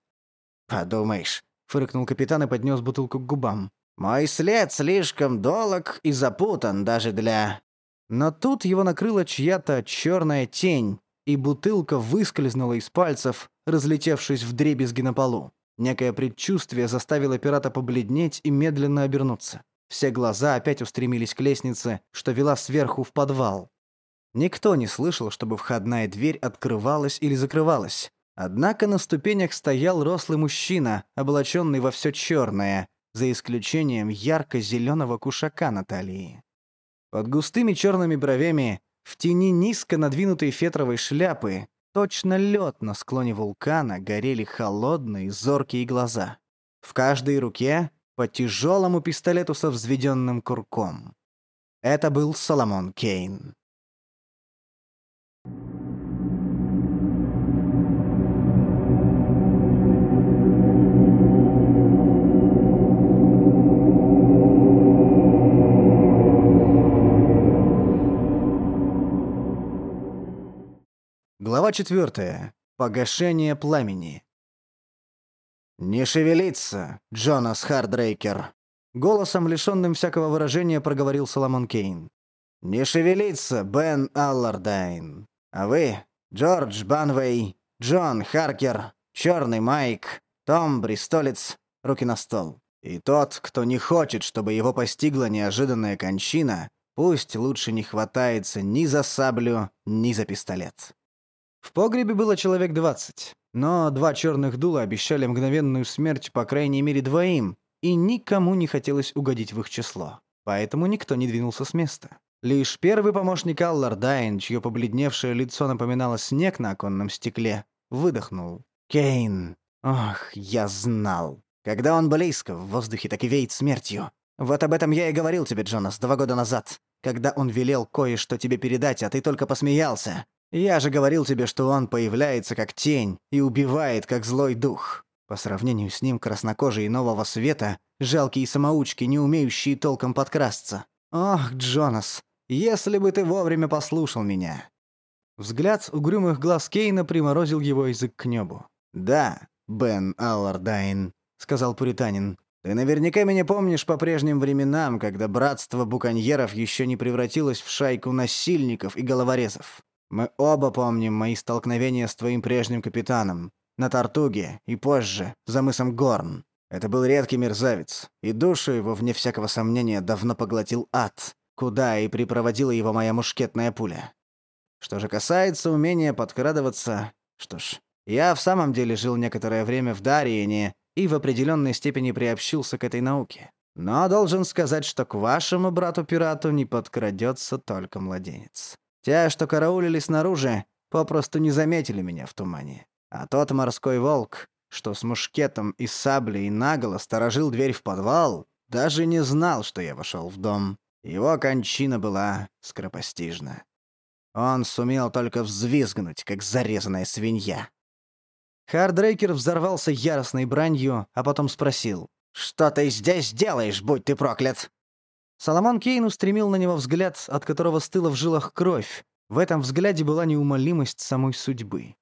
«Подумаешь», — фыркнул капитан и поднес бутылку к губам. «Мой след слишком долг и запутан даже для...» Но тут его накрыла чья-то черная тень, и бутылка выскользнула из пальцев, разлетевшись в дребезги на полу. Некое предчувствие заставило пирата побледнеть и медленно обернуться. Все глаза опять устремились к лестнице, что вела сверху в подвал. Никто не слышал, чтобы входная дверь открывалась или закрывалась. Однако на ступенях стоял рослый мужчина, облаченный во все черное, за исключением ярко-зеленого кушака на талии. Под густыми черными бровями, в тени низко надвинутой фетровой шляпы, точно лед на склоне вулкана, горели холодные, зоркие глаза. В каждой руке по тяжелому пистолету со взведенным курком. Это был Соломон Кейн. Глава четвертая. Погашение пламени. «Не шевелиться, Джонас Хардрейкер!» Голосом, лишенным всякого выражения, проговорил Соломон Кейн. «Не шевелиться, Бен Аллардайн! А вы, Джордж Банвей, Джон Харкер, Черный Майк, Том Бристолец, руки на стол. И тот, кто не хочет, чтобы его постигла неожиданная кончина, пусть лучше не хватается ни за саблю, ни за пистолет». В погребе было человек двадцать, но два черных дула обещали мгновенную смерть по крайней мере двоим, и никому не хотелось угодить в их число. Поэтому никто не двинулся с места. Лишь первый помощник Аллардайн, чье побледневшее лицо напоминало снег на оконном стекле, выдохнул. «Кейн! Ох, я знал! Когда он близко, в воздухе так и веет смертью. Вот об этом я и говорил тебе, Джонас, два года назад, когда он велел кое-что тебе передать, а ты только посмеялся. Я же говорил тебе, что он появляется как тень и убивает как злой дух. По сравнению с ним краснокожий нового света жалкие самоучки, не умеющие толком подкрасться. Ох, Джонас, если бы ты вовремя послушал меня. Взгляд угрюмых глаз Кейна приморозил его язык к небу. «Да, Бен Аллардайн», — сказал пуританин. «Ты наверняка меня помнишь по прежним временам, когда братство буконьеров еще не превратилось в шайку насильников и головорезов. Мы оба помним мои столкновения с твоим прежним капитаном. На Тартуге и позже, за мысом Горн. Это был редкий мерзавец, и душу его, вне всякого сомнения, давно поглотил ад, куда и припроводила его моя мушкетная пуля. Что же касается умения подкрадываться, что ж, я в самом деле жил некоторое время в Дариене и в определенной степени приобщился к этой науке. Но должен сказать, что к вашему брату-пирату не подкрадется только младенец. Те, что караулили снаружи, попросту не заметили меня в тумане. А тот морской волк, что с мушкетом и саблей наголо сторожил дверь в подвал, даже не знал, что я вошел в дом. Его кончина была скоропостижна. Он сумел только взвизгнуть, как зарезанная свинья. Хардрейкер взорвался яростной бранью, а потом спросил. «Что ты здесь делаешь, будь ты проклят?» Соломон Кейн устремил на него взгляд, от которого стыла в жилах кровь. В этом взгляде была неумолимость самой судьбы.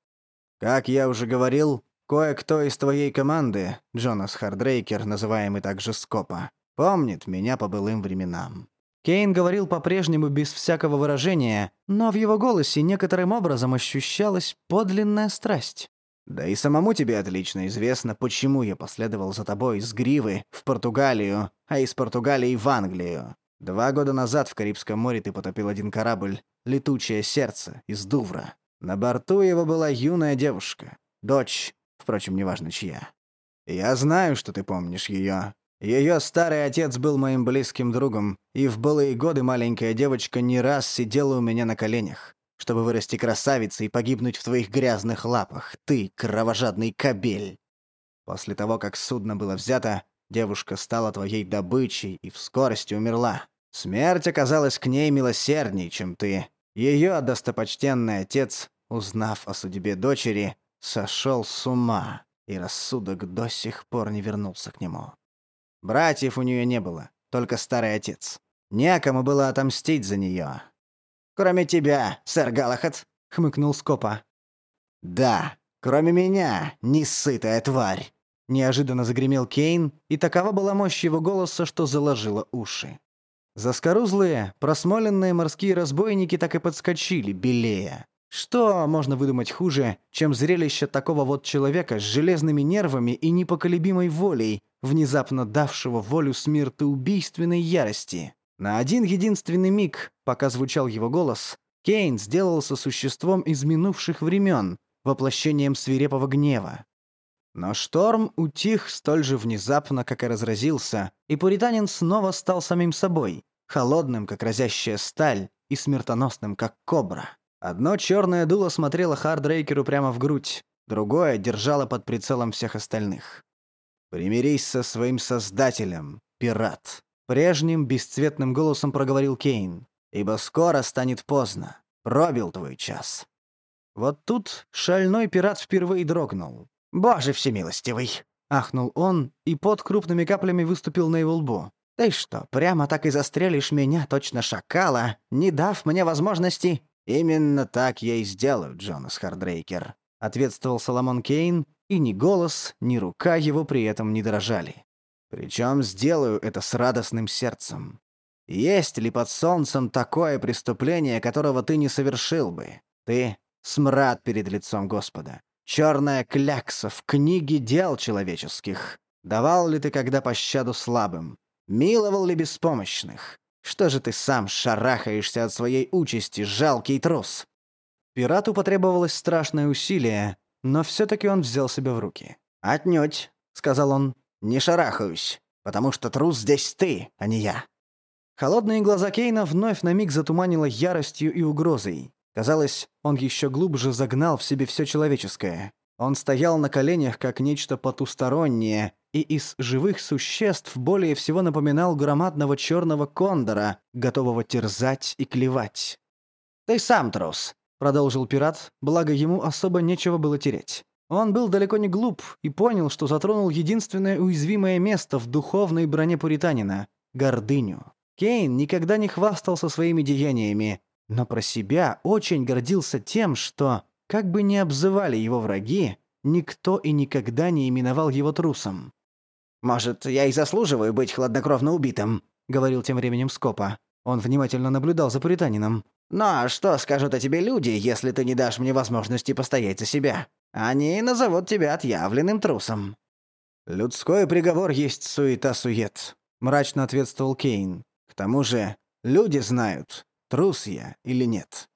«Как я уже говорил, кое-кто из твоей команды, Джонас Хардрейкер, называемый также Скопа, помнит меня по былым временам. Кейн говорил по-прежнему без всякого выражения, но в его голосе некоторым образом ощущалась подлинная страсть. «Да и самому тебе отлично известно, почему я последовал за тобой из Гривы в Португалию, а из Португалии в Англию. Два года назад в Карибском море ты потопил один корабль «Летучее сердце» из Дувра. На борту его была юная девушка, дочь, впрочем, неважно чья. Я знаю, что ты помнишь ее. Ее старый отец был моим близким другом, и в былые годы маленькая девочка не раз сидела у меня на коленях, чтобы вырасти красавицей и погибнуть в твоих грязных лапах, ты, кровожадный кобель. После того, как судно было взято, девушка стала твоей добычей и в скорости умерла. Смерть оказалась к ней милосердней, чем ты. Ее достопочтенный отец, узнав о судьбе дочери, сошел с ума, и рассудок до сих пор не вернулся к нему. Братьев у нее не было, только старый отец. Некому было отомстить за нее. «Кроме тебя, сэр Галахат», — хмыкнул Скопа. «Да, кроме меня, несытая тварь», — неожиданно загремел Кейн, и такова была мощь его голоса, что заложила уши. Заскорузлые, просмоленные морские разбойники так и подскочили, белея. Что можно выдумать хуже, чем зрелище такого вот человека с железными нервами и непоколебимой волей, внезапно давшего волю смертоубийственной ярости? На один единственный миг, пока звучал его голос, Кейн сделался существом из минувших времен, воплощением свирепого гнева. Но шторм утих столь же внезапно, как и разразился, и пуританин снова стал самим собой, холодным, как разящая сталь, и смертоносным, как кобра. Одно черное дуло смотрело Хардрейкеру прямо в грудь, другое держало под прицелом всех остальных. «Примирись со своим создателем, пират», — прежним бесцветным голосом проговорил Кейн, «ибо скоро станет поздно. Пробил твой час». Вот тут шальной пират впервые дрогнул. «Боже всемилостивый!» — ахнул он, и под крупными каплями выступил на его лбу. «Ты что, прямо так и застрелишь меня, точно шакала, не дав мне возможности «Именно так я и сделаю, Джонас Хардрейкер», — ответствовал Соломон Кейн, и ни голос, ни рука его при этом не дрожали. «Причем сделаю это с радостным сердцем. Есть ли под солнцем такое преступление, которого ты не совершил бы? Ты — смрад перед лицом Господа. Черная клякса в книге дел человеческих. Давал ли ты когда пощаду слабым? Миловал ли беспомощных? Что же ты сам шарахаешься от своей участи, жалкий трус?» Пирату потребовалось страшное усилие, но все-таки он взял себя в руки. «Отнюдь», — сказал он, — «не шарахаюсь, потому что трус здесь ты, а не я». Холодные глаза Кейна вновь на миг затуманило яростью и угрозой. Казалось, он еще глубже загнал в себе все человеческое. Он стоял на коленях, как нечто потустороннее, и из живых существ более всего напоминал громадного черного кондора, готового терзать и клевать. «Ты сам трус», — продолжил пират, благо ему особо нечего было терять. Он был далеко не глуп и понял, что затронул единственное уязвимое место в духовной броне пуританина — гордыню. Кейн никогда не хвастался своими деяниями, но про себя очень гордился тем, что, как бы ни обзывали его враги, никто и никогда не именовал его трусом. «Может, я и заслуживаю быть хладнокровно убитым», — говорил тем временем Скопа. Он внимательно наблюдал за пуританином. «Но что скажут о тебе люди, если ты не дашь мне возможности постоять за себя? Они назовут тебя отъявленным трусом». «Людской приговор есть суета-сует», — мрачно ответствовал Кейн. «К тому же люди знают, трус я или нет».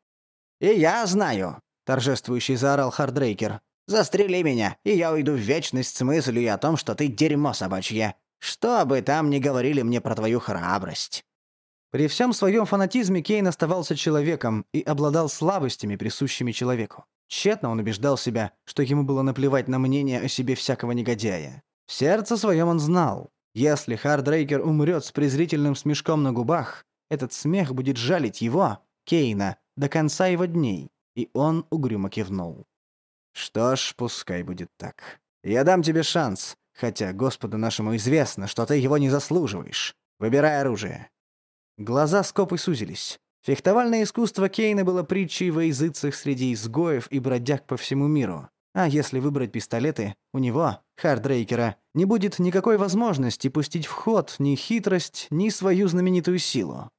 «И я знаю», — торжествующий заорал Хардрейкер. «Застрели меня, и я уйду в вечность с мыслью о том, что ты дерьмо собачье. Что бы там ни говорили мне про твою храбрость». При всем своем фанатизме Кейн оставался человеком и обладал слабостями, присущими человеку. Тщетно он убеждал себя, что ему было наплевать на мнение о себе всякого негодяя. В сердце своем он знал, если Хардрейкер умрет с презрительным смешком на губах, этот смех будет жалить его, Кейна, до конца его дней. И он угрюмо кивнул. «Что ж, пускай будет так. Я дам тебе шанс, хотя Господу нашему известно, что ты его не заслуживаешь. Выбирай оружие. Глаза скопы сузились. Фехтовальное искусство Кейна было притчей во языцах среди изгоев и бродяг по всему миру. А если выбрать пистолеты, у него, Хардрейкера, не будет никакой возможности пустить в ход ни хитрость, ни свою знаменитую силу.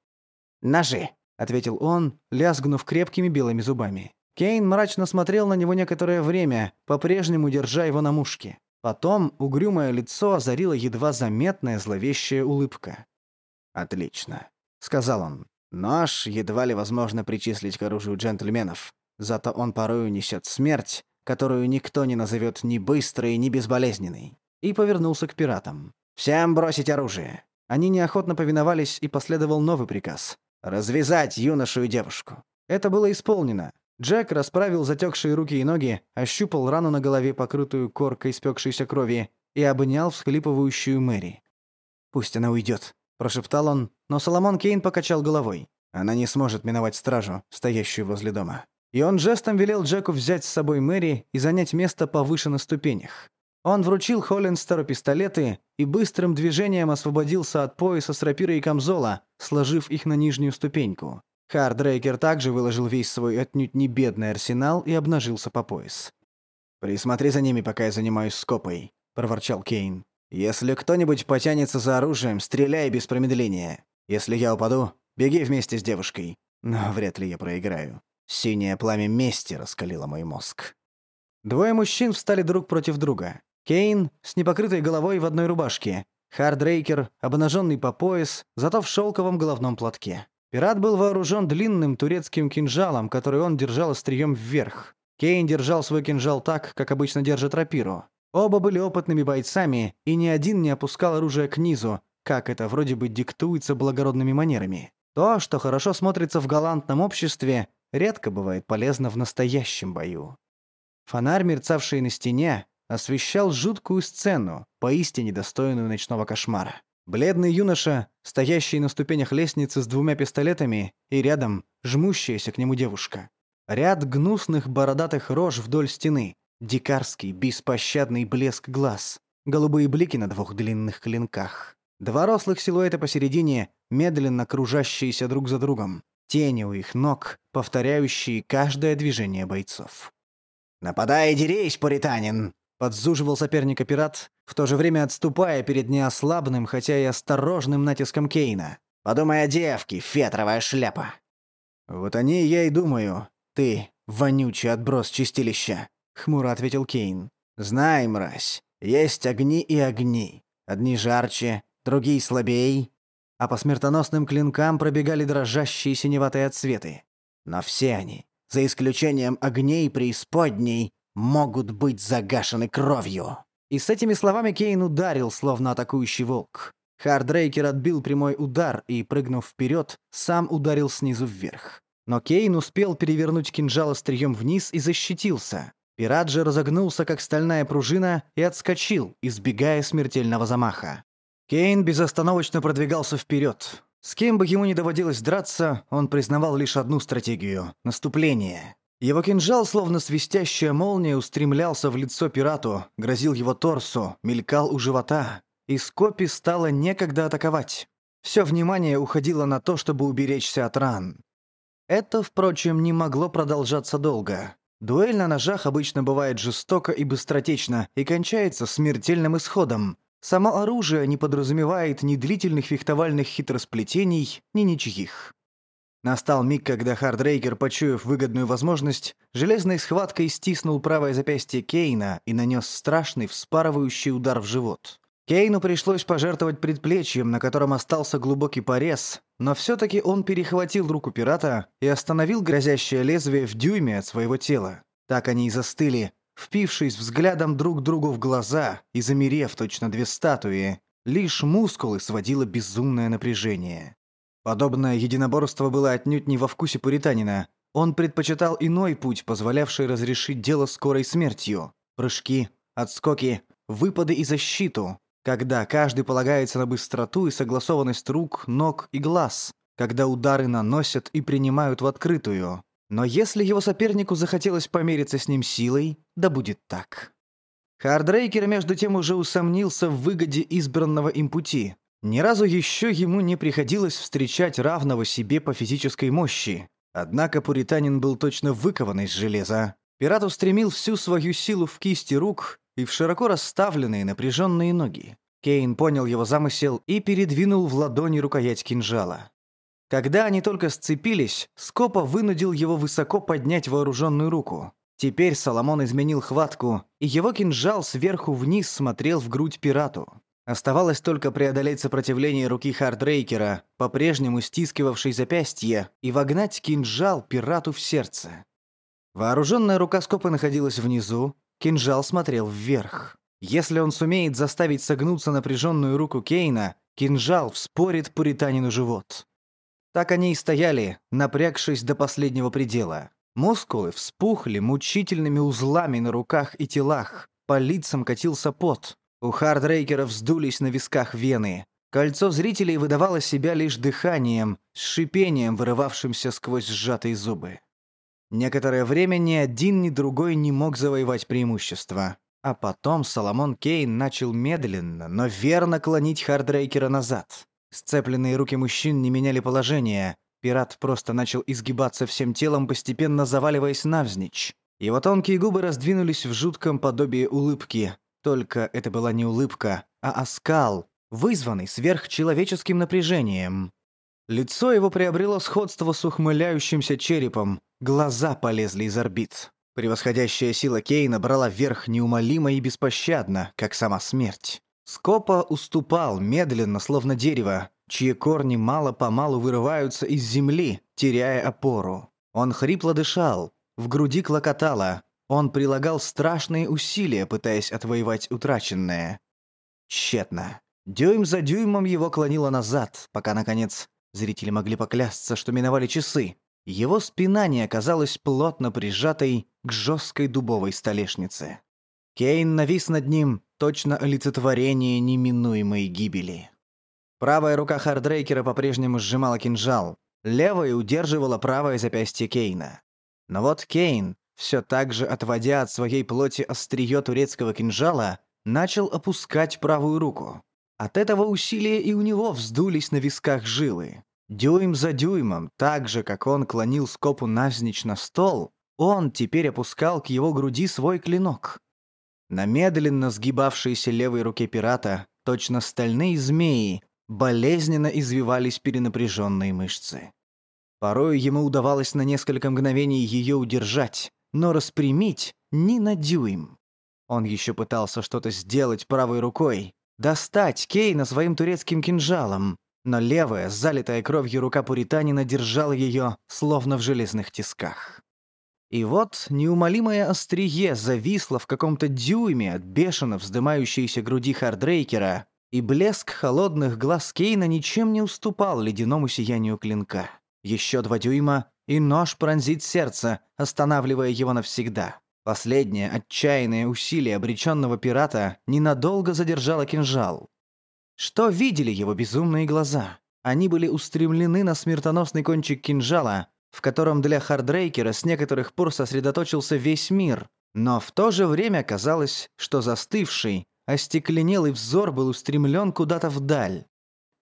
«Ножи», — ответил он, лязгнув крепкими белыми зубами. Кейн мрачно смотрел на него некоторое время, по-прежнему держа его на мушке. Потом угрюмое лицо озарила едва заметная зловещая улыбка. «Отлично. — сказал он. «Нож едва ли возможно причислить к оружию джентльменов. Зато он порою несет смерть, которую никто не назовет ни быстрой, ни безболезненной». И повернулся к пиратам. «Всем бросить оружие!» Они неохотно повиновались, и последовал новый приказ. «Развязать юношу и девушку». Это было исполнено. Джек расправил затекшие руки и ноги, ощупал рану на голове, покрытую коркой спекшейся крови, и обнял всхлипывающую Мэри. «Пусть она уйдет», прошептал он, но Соломон Кейн покачал головой. Она не сможет миновать стражу, стоящую возле дома. И он жестом велел Джеку взять с собой Мэри и занять место повыше на ступенях. Он вручил Холлинстеру пистолеты и быстрым движением освободился от пояса с рапирой и камзола, сложив их на нижнюю ступеньку. Хардрейкер также выложил весь свой отнюдь не бедный арсенал и обнажился по пояс. «Присмотри за ними, пока я занимаюсь скопой», — проворчал Кейн. Если кто-нибудь потянется за оружием, стреляй без промедления. Если я упаду, беги вместе с девушкой. Но вряд ли я проиграю. Синее пламя мести раскалило мой мозг. Двое мужчин встали друг против друга. Кейн с непокрытой головой в одной рубашке. Хардрейкер, обнаженный по пояс, зато в шелковом головном платке. Пират был вооружен длинным турецким кинжалом, который он держал острием вверх. Кейн держал свой кинжал так, как обычно держит рапиру. Оба были опытными бойцами, и ни один не опускал оружие к низу, как это вроде бы диктуется благородными манерами. То, что хорошо смотрится в галантном обществе, редко бывает полезно в настоящем бою. Фонарь, мерцавший на стене, освещал жуткую сцену, поистине достойную ночного кошмара. Бледный юноша, стоящий на ступенях лестницы с двумя пистолетами, и рядом жмущаяся к нему девушка. Ряд гнусных бородатых рож вдоль стены, Дикарский, беспощадный блеск глаз. Голубые блики на двух длинных клинках. Два рослых силуэта посередине, медленно кружащиеся друг за другом. Тени у их ног, повторяющие каждое движение бойцов. «Нападай и дерись, пуританин!» Подзуживал соперника пират, в то же время отступая перед неослабным, хотя и осторожным натиском Кейна. «Подумай о девке, фетровая шляпа!» «Вот о ней я и думаю. Ты, вонючий отброс чистилища!» — хмуро ответил Кейн. «Знай, мразь, есть огни и огни. Одни жарче, другие слабей, а по смертоносным клинкам пробегали дрожащие синеватые отсветы. Но все они, за исключением огней преисподней, могут быть загашены кровью». И с этими словами Кейн ударил, словно атакующий волк. Хардрейкер отбил прямой удар и, прыгнув вперед, сам ударил снизу вверх. Но Кейн успел перевернуть кинжал острием вниз и защитился. Пират же разогнулся, как стальная пружина, и отскочил, избегая смертельного замаха. Кейн безостановочно продвигался вперед. С кем бы ему ни доводилось драться, он признавал лишь одну стратегию — наступление. Его кинжал, словно свистящая молния, устремлялся в лицо пирату, грозил его торсу, мелькал у живота. И Скопи стало некогда атаковать. Все внимание уходило на то, чтобы уберечься от ран. Это, впрочем, не могло продолжаться долго. Дуэль на ножах обычно бывает жестоко и быстротечно и кончается смертельным исходом. Само оружие не подразумевает ни длительных фехтовальных хитросплетений, ни ничьих. Настал миг, когда Хардрейкер, почуяв выгодную возможность, железной схваткой стиснул правое запястье Кейна и нанес страшный вспарывающий удар в живот. Кейну пришлось пожертвовать предплечьем, на котором остался глубокий порез, но все-таки он перехватил руку пирата и остановил грозящее лезвие в дюйме от своего тела. Так они и застыли, впившись взглядом друг другу в глаза и замерев точно две статуи. Лишь мускулы сводило безумное напряжение. Подобное единоборство было отнюдь не во вкусе пуританина. Он предпочитал иной путь, позволявший разрешить дело скорой смертью. Прыжки, отскоки, выпады и защиту. Когда каждый полагается на быстроту и согласованность рук, ног и глаз. Когда удары наносят и принимают в открытую. Но если его сопернику захотелось помериться с ним силой, да будет так. Хардрейкер, между тем, уже усомнился в выгоде избранного им пути. Ни разу еще ему не приходилось встречать равного себе по физической мощи. Однако пуританин был точно выкован из железа. Пират устремил всю свою силу в кисти рук и в широко расставленные напряженные ноги. Кейн понял его замысел и передвинул в ладони рукоять кинжала. Когда они только сцепились, Скопа вынудил его высоко поднять вооруженную руку. Теперь Соломон изменил хватку, и его кинжал сверху вниз смотрел в грудь пирату. Оставалось только преодолеть сопротивление руки Хардрейкера, по-прежнему стискивавшей запястье, и вогнать кинжал пирату в сердце. Вооруженная рука Скопа находилась внизу, кинжал смотрел вверх. Если он сумеет заставить согнуться напряженную руку Кейна, кинжал вспорит пуританину живот. Так они и стояли, напрягшись до последнего предела. Мускулы вспухли мучительными узлами на руках и телах, по лицам катился пот. У хардрейкера вздулись на висках вены. Кольцо зрителей выдавало себя лишь дыханием, с шипением, вырывавшимся сквозь сжатые зубы. Некоторое время ни один, ни другой не мог завоевать преимущество. А потом Соломон Кейн начал медленно, но верно клонить хардрейкера назад. Сцепленные руки мужчин не меняли положение. Пират просто начал изгибаться всем телом, постепенно заваливаясь навзничь. Его тонкие губы раздвинулись в жутком подобии улыбки, только это была не улыбка, а оскал, вызванный сверхчеловеческим напряжением. Лицо его приобрело сходство с ухмыляющимся черепом, глаза полезли из орбит. Превосходящая сила Кейна брала вверх неумолимо и беспощадно, как сама смерть. Скопа уступал медленно, словно дерево, чьи корни мало-помалу вырываются из земли, теряя опору. Он хрипло дышал, в груди клокотало, он прилагал страшные усилия, пытаясь отвоевать утраченное. Тщетно. Дюйм за дюймом его клонило назад, пока, наконец, зрители могли поклясться, что миновали часы. Его спина не оказалась плотно прижатой к жесткой дубовой столешнице. Кейн навис над ним, точно олицетворение неминуемой гибели. Правая рука Хардрейкера по-прежнему сжимала кинжал, левая удерживала правое запястье Кейна. Но вот Кейн, все так же отводя от своей плоти острие турецкого кинжала, начал опускать правую руку. От этого усилия и у него вздулись на висках жилы. Дюйм за дюймом, так же, как он клонил скопу навзничь на стол, он теперь опускал к его груди свой клинок. На медленно сгибавшейся левой руке пирата, точно стальные змеи, болезненно извивались перенапряженные мышцы. Порой ему удавалось на несколько мгновений ее удержать, но распрямить ни на дюйм. Он еще пытался что-то сделать правой рукой, достать Кейна своим турецким кинжалом, но левая, залитая кровью рука пуританина держала ее, словно в железных тисках. И вот неумолимое острие зависло в каком-то дюйме от бешено вздымающейся груди Хардрейкера, и блеск холодных глаз Кейна ничем не уступал ледяному сиянию клинка. Еще два дюйма, и нож пронзит сердце, останавливая его навсегда. Последнее отчаянное усилие обреченного пирата ненадолго задержало кинжал. Что видели его безумные глаза? Они были устремлены на смертоносный кончик кинжала, в котором для Хардрейкера с некоторых пор сосредоточился весь мир, но в то же время казалось, что застывший, остекленелый взор был устремлен куда-то вдаль.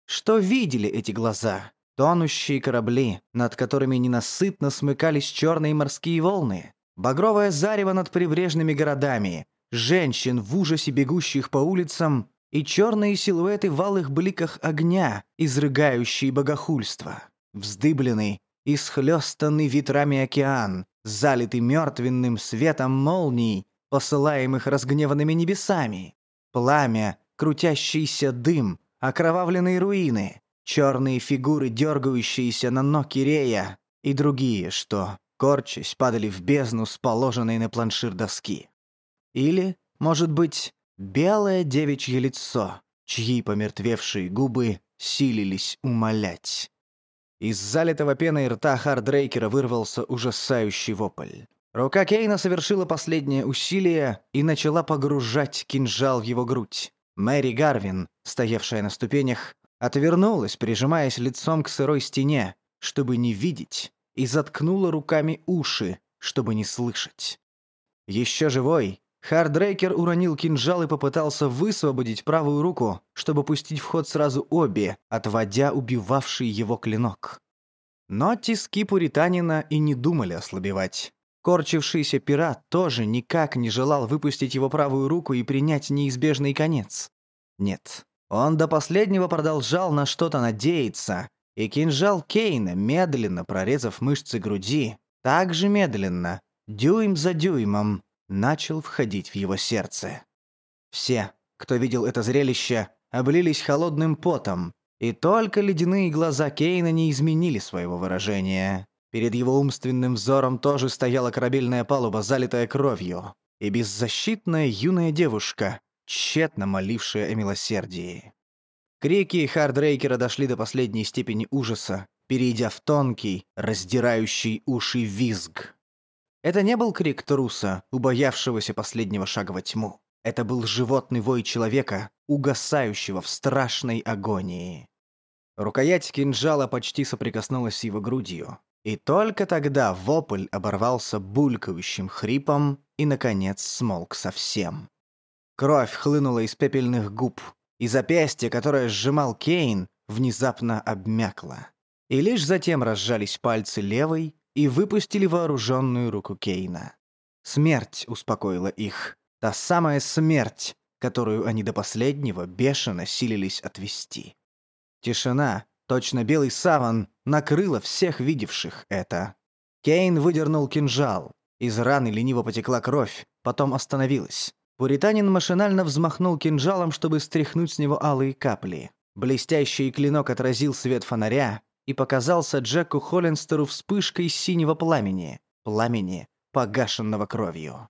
Что видели эти глаза? Тонущие корабли, над которыми ненасытно смыкались черные морские волны, багровое зарево над прибрежными городами, женщин в ужасе бегущих по улицам и черные силуэты в алых бликах огня, изрыгающие богохульство. Вздыбленный, исхлестанный ветрами океан, залитый мертвенным светом молний, посылаемых разгневанными небесами. Пламя, крутящийся дым, окровавленные руины, черные фигуры, дергающиеся на ног Кирея и другие, что, корчась, падали в бездну с положенной на планшир доски. Или, может быть, белое девичье лицо, чьи помертвевшие губы силились умолять. Из залитого пеной рта Хардрейкера вырвался ужасающий вопль. Рука Кейна совершила последнее усилие и начала погружать кинжал в его грудь. Мэри Гарвин, стоявшая на ступенях, отвернулась, прижимаясь лицом к сырой стене, чтобы не видеть, и заткнула руками уши, чтобы не слышать. Еще живой, Хардрейкер уронил кинжал и попытался высвободить правую руку, чтобы пустить в ход сразу обе, отводя убивавший его клинок. Но тиски пуританина и не думали ослабевать. Корчившийся пират тоже никак не желал выпустить его правую руку и принять неизбежный конец. Нет, он до последнего продолжал на что-то надеяться, и кинжал Кейна, медленно прорезав мышцы груди, так же медленно, дюйм за дюймом, начал входить в его сердце. Все, кто видел это зрелище, облились холодным потом, и только ледяные глаза Кейна не изменили своего выражения. Перед его умственным взором тоже стояла корабельная палуба, залитая кровью, и беззащитная юная девушка, тщетно молившая о милосердии. Крики Хардрейкера дошли до последней степени ужаса, перейдя в тонкий, раздирающий уши визг. Это не был крик труса, убоявшегося последнего шага во тьму. Это был животный вой человека, угасающего в страшной агонии. Рукоять кинжала почти соприкоснулась с его грудью. И только тогда вопль оборвался булькающим хрипом и, наконец, смолк совсем. Кровь хлынула из пепельных губ, и запястье, которое сжимал Кейн, внезапно обмякло. И лишь затем разжались пальцы левой, и выпустили вооруженную руку Кейна. Смерть успокоила их. Та самая смерть, которую они до последнего бешено силились отвести. Тишина, точно белый саван, накрыла всех видевших это. Кейн выдернул кинжал. Из раны лениво потекла кровь, потом остановилась. Пуританин машинально взмахнул кинжалом, чтобы стряхнуть с него алые капли. Блестящий клинок отразил свет фонаря, и показался Джеку Холлинстеру вспышкой синего пламени, пламени, погашенного кровью.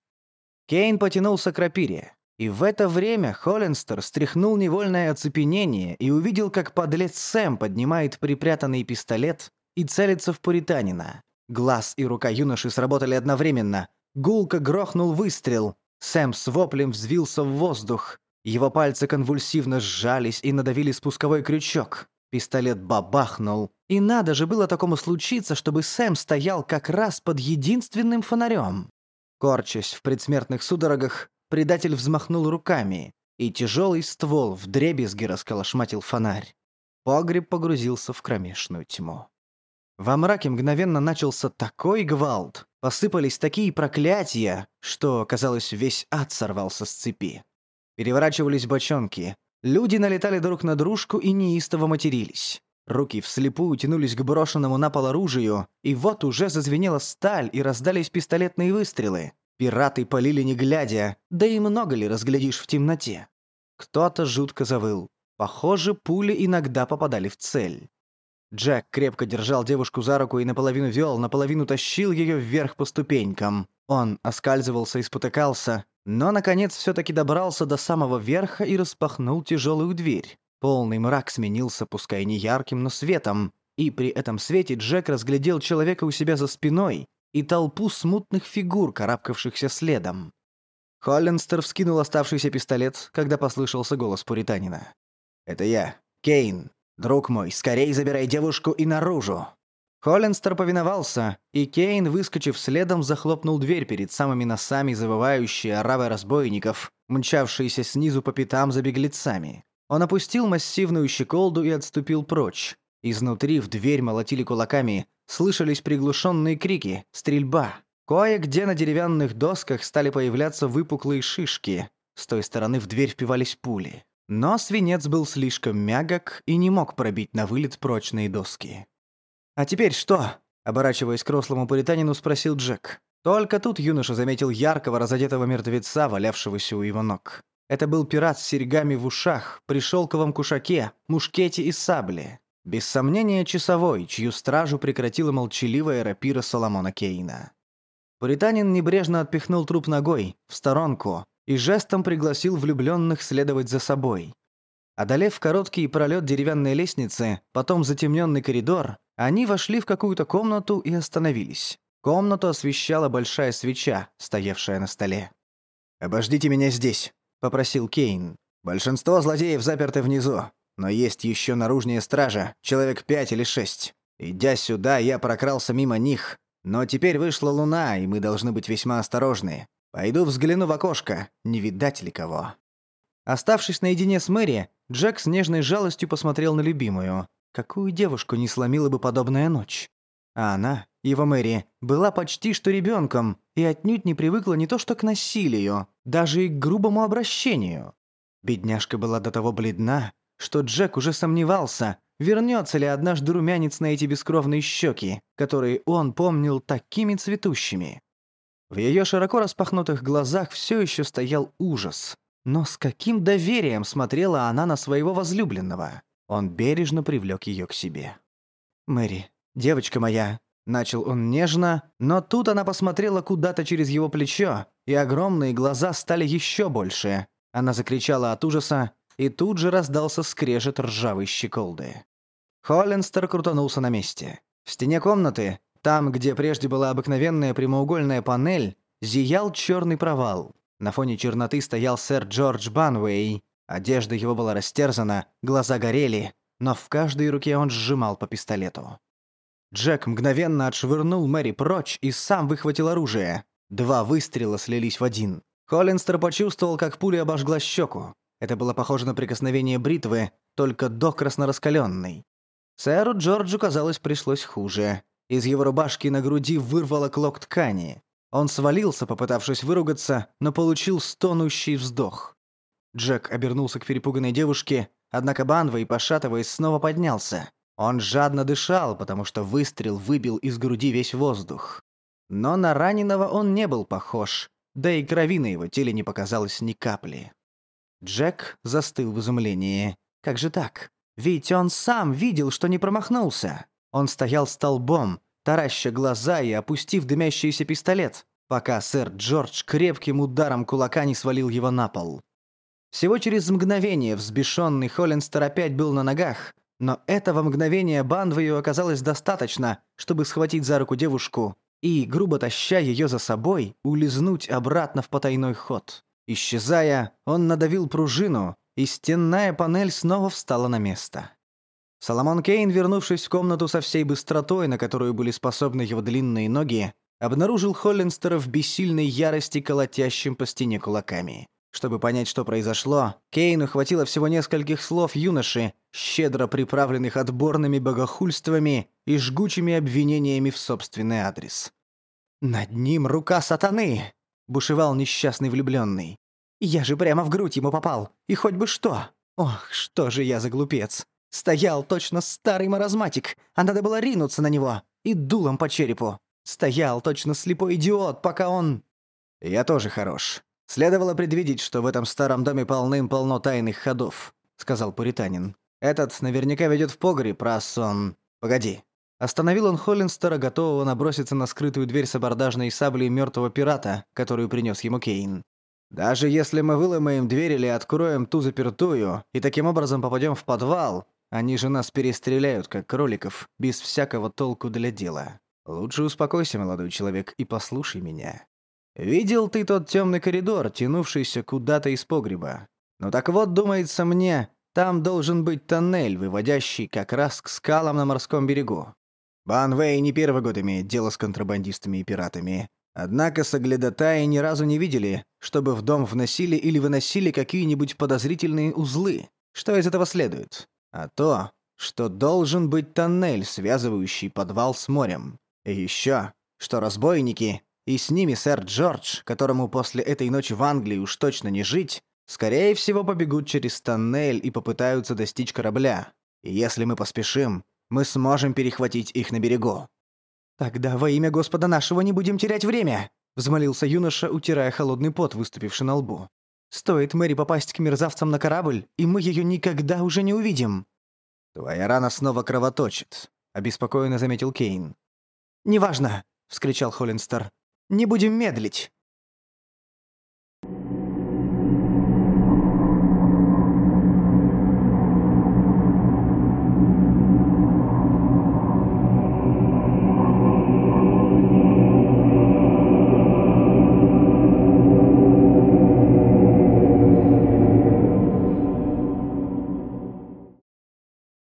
Кейн потянулся к рапире, и в это время Холлинстер стряхнул невольное оцепенение и увидел, как подлец Сэм поднимает припрятанный пистолет и целится в пуританина. Глаз и рука юноши сработали одновременно. Гулко грохнул выстрел. Сэм с воплем взвился в воздух. Его пальцы конвульсивно сжались и надавили спусковой крючок. Пистолет бабахнул. И надо же было такому случиться, чтобы Сэм стоял как раз под единственным фонарем. Корчась в предсмертных судорогах, предатель взмахнул руками, и тяжелый ствол в дребезги расколошматил фонарь. Погреб погрузился в кромешную тьму. Во мраке мгновенно начался такой гвалт, посыпались такие проклятия, что, казалось, весь ад сорвался с цепи. Переворачивались бочонки, Люди налетали друг на дружку и неистово матерились. Руки вслепую тянулись к брошенному на пол оружию, и вот уже зазвенела сталь и раздались пистолетные выстрелы. Пираты полили не глядя, да и много ли разглядишь в темноте. Кто-то жутко завыл. Похоже, пули иногда попадали в цель. Джек крепко держал девушку за руку и наполовину вел, наполовину тащил ее вверх по ступенькам. Он оскальзывался и спотыкался, но, наконец, все-таки добрался до самого верха и распахнул тяжелую дверь. Полный мрак сменился, пускай не ярким, но светом. И при этом свете Джек разглядел человека у себя за спиной и толпу смутных фигур, карабкавшихся следом. Холлинстер вскинул оставшийся пистолет, когда послышался голос Пуританина. «Это я, Кейн. Друг мой, скорей забирай девушку и наружу!» Холлинстер повиновался, и Кейн, выскочив следом, захлопнул дверь перед самыми носами завывающие оравы разбойников, мчавшиеся снизу по пятам за беглецами. Он опустил массивную щеколду и отступил прочь. Изнутри в дверь молотили кулаками, слышались приглушенные крики, стрельба. Кое-где на деревянных досках стали появляться выпуклые шишки. С той стороны в дверь впивались пули. Но свинец был слишком мягок и не мог пробить на вылет прочные доски. «А теперь что?» – оборачиваясь к рослому пуританину, спросил Джек. Только тут юноша заметил яркого разодетого мертвеца, валявшегося у его ног. Это был пират с серьгами в ушах, при шелковом кушаке, мушкете и сабле. Без сомнения, часовой, чью стражу прекратила молчаливая рапира Соломона Кейна. Пуританин небрежно отпихнул труп ногой, в сторонку, и жестом пригласил влюбленных следовать за собой. Одолев короткий пролет деревянной лестницы, потом затемненный коридор, они вошли в какую-то комнату и остановились. Комнату освещала большая свеча, стоявшая на столе. «Обождите меня здесь», — попросил Кейн. «Большинство злодеев заперты внизу, но есть еще наружная стража, человек пять или шесть. Идя сюда, я прокрался мимо них, но теперь вышла луна, и мы должны быть весьма осторожны. Пойду взгляну в окошко, не видать ли кого». Оставшись наедине с Мэри, Джек с нежной жалостью посмотрел на любимую. Какую девушку не сломила бы подобная ночь? А она, его Мэри, была почти что ребенком и отнюдь не привыкла не то что к насилию, даже и к грубому обращению. Бедняжка была до того бледна, что Джек уже сомневался, вернется ли однажды румянец на эти бескровные щеки, которые он помнил такими цветущими. В ее широко распахнутых глазах все еще стоял ужас. Но с каким доверием смотрела она на своего возлюбленного? Он бережно привлек ее к себе. «Мэри, девочка моя», — начал он нежно, но тут она посмотрела куда-то через его плечо, и огромные глаза стали еще больше. Она закричала от ужаса, и тут же раздался скрежет ржавой щеколды. Холлинстер крутанулся на месте. В стене комнаты, там, где прежде была обыкновенная прямоугольная панель, зиял черный провал. На фоне черноты стоял сэр Джордж Банвей, Одежда его была растерзана, глаза горели, но в каждой руке он сжимал по пистолету. Джек мгновенно отшвырнул Мэри прочь и сам выхватил оружие. Два выстрела слились в один. Холлинстер почувствовал, как пуля обожгла щеку. Это было похоже на прикосновение бритвы, только докрасно раскаленной. Сэру Джорджу, казалось, пришлось хуже. Из его рубашки на груди вырвало клок ткани. Он свалился, попытавшись выругаться, но получил стонущий вздох. Джек обернулся к перепуганной девушке, однако Банвей, пошатываясь, снова поднялся. Он жадно дышал, потому что выстрел выбил из груди весь воздух. Но на раненого он не был похож, да и крови на его теле не показалось ни капли. Джек застыл в изумлении. Как же так? Ведь он сам видел, что не промахнулся. Он стоял столбом, тараща глаза и опустив дымящийся пистолет, пока сэр Джордж крепким ударом кулака не свалил его на пол. Всего через мгновение взбешенный Холлинстер опять был на ногах, но этого мгновения Банвою оказалось достаточно, чтобы схватить за руку девушку и, грубо таща ее за собой, улизнуть обратно в потайной ход. Исчезая, он надавил пружину, и стенная панель снова встала на место. Соломон Кейн, вернувшись в комнату со всей быстротой, на которую были способны его длинные ноги, обнаружил Холлинстера в бессильной ярости, колотящим по стене кулаками. Чтобы понять, что произошло, Кейну хватило всего нескольких слов юноши, щедро приправленных отборными богохульствами и жгучими обвинениями в собственный адрес. «Над ним рука сатаны!» — бушевал несчастный влюбленный. «Я же прямо в грудь ему попал, и хоть бы что! Ох, что же я за глупец! Стоял точно старый маразматик, а надо было ринуться на него и дулом по черепу. Стоял точно слепой идиот, пока он...» «Я тоже хорош», «Следовало предвидеть, что в этом старом доме полным-полно тайных ходов», — сказал Пуританин. «Этот наверняка ведет в погреб, раз он... Погоди». Остановил он Холлинстера, готового наброситься на скрытую дверь с абордажной саблей мертвого пирата, которую принес ему Кейн. «Даже если мы выломаем дверь или откроем ту запертую, и таким образом попадем в подвал, они же нас перестреляют, как кроликов, без всякого толку для дела. Лучше успокойся, молодой человек, и послушай меня. Видел ты тот темный коридор, тянувшийся куда-то из погреба? Ну так вот, думается мне, там должен быть тоннель, выводящий как раз к скалам на морском берегу. Банвей не первый год имеет дело с контрабандистами и пиратами. Однако соглядатаи ни разу не видели, чтобы в дом вносили или выносили какие-нибудь подозрительные узлы. Что из этого следует? А то, что должен быть тоннель, связывающий подвал с морем. И еще, что разбойники, и с ними сэр Джордж, которому после этой ночи в Англии уж точно не жить, скорее всего побегут через тоннель и попытаются достичь корабля. И если мы поспешим, мы сможем перехватить их на берегу. «Тогда во имя Господа нашего не будем терять время!» — взмолился юноша, утирая холодный пот, выступивший на лбу. «Стоит Мэри попасть к мерзавцам на корабль, и мы ее никогда уже не увидим!» «Твоя рана снова кровоточит», — обеспокоенно заметил Кейн. «Неважно!» — вскричал Холлинстер. «Не будем медлить!»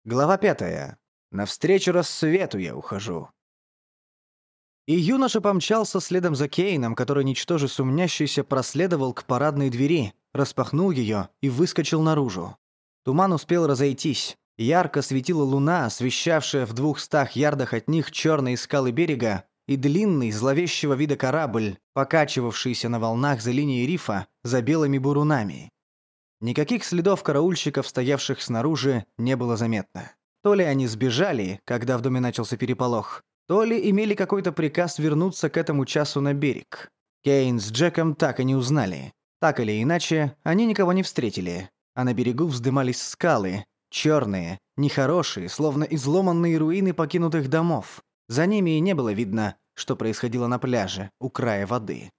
Глава пятая. Навстречу рассвету я ухожу. И юноша помчался следом за Кейном, который, ничтоже сумнящийся, проследовал к парадной двери, распахнул ее и выскочил наружу. Туман успел разойтись. Ярко светила луна, освещавшая в двухстах ярдах от них черные скалы берега и длинный, зловещего вида корабль, покачивавшийся на волнах за линией рифа, за белыми бурунами. Никаких следов караульщиков, стоявших снаружи, не было заметно. То ли они сбежали, когда в доме начался переполох, то ли имели какой-то приказ вернуться к этому часу на берег. Кейн с Джеком так и не узнали. Так или иначе, они никого не встретили. А на берегу вздымались скалы, черные, нехорошие, словно изломанные руины покинутых домов. За ними и не было видно, что происходило на пляже, у края воды.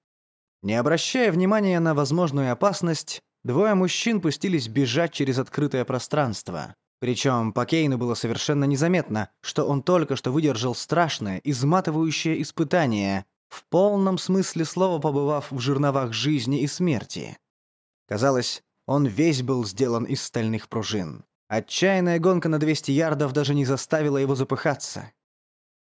Не обращая внимания на возможную опасность, Двое мужчин пустились бежать через открытое пространство. Причем по Кейну было совершенно незаметно, что он только что выдержал страшное, изматывающее испытание, в полном смысле слова побывав в жерновах жизни и смерти. Казалось, он весь был сделан из стальных пружин. Отчаянная гонка на 200 ярдов даже не заставила его запыхаться.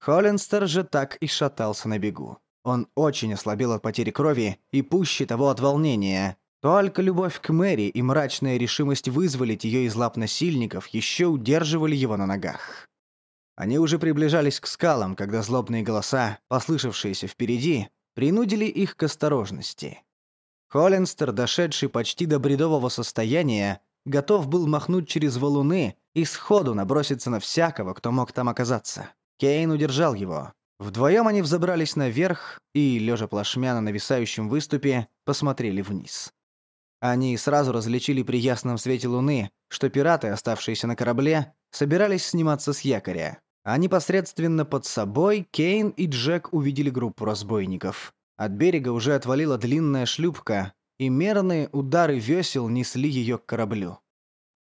Холлинстер же так и шатался на бегу. Он очень ослабел от потери крови и пуще того от волнения, только любовь к Мэри и мрачная решимость вызволить ее из лап насильников еще удерживали его на ногах. Они уже приближались к скалам, когда злобные голоса, послышавшиеся впереди, принудили их к осторожности. Холлинстер, дошедший почти до бредового состояния, готов был махнуть через валуны и сходу наброситься на всякого, кто мог там оказаться. Кейн удержал его. Вдвоем они взобрались наверх и, лежа плашмя на нависающем выступе, посмотрели вниз. Они сразу различили при ясном свете луны, что пираты, оставшиеся на корабле, собирались сниматься с якоря. А непосредственно под собой Кейн и Джек увидели группу разбойников. От берега уже отвалила длинная шлюпка, и мерные удары весел несли ее к кораблю.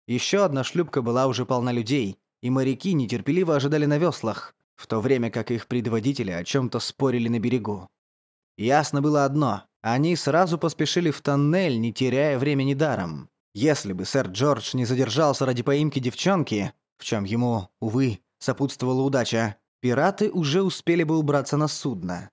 Еще одна шлюпка была уже полна людей, и моряки нетерпеливо ожидали на веслах, в то время как их предводители о чем-то спорили на берегу. Ясно было одно они сразу поспешили в тоннель, не теряя времени даром. Если бы сэр Джордж не задержался ради поимки девчонки, в чем ему, увы, сопутствовала удача, пираты уже успели бы убраться на судно.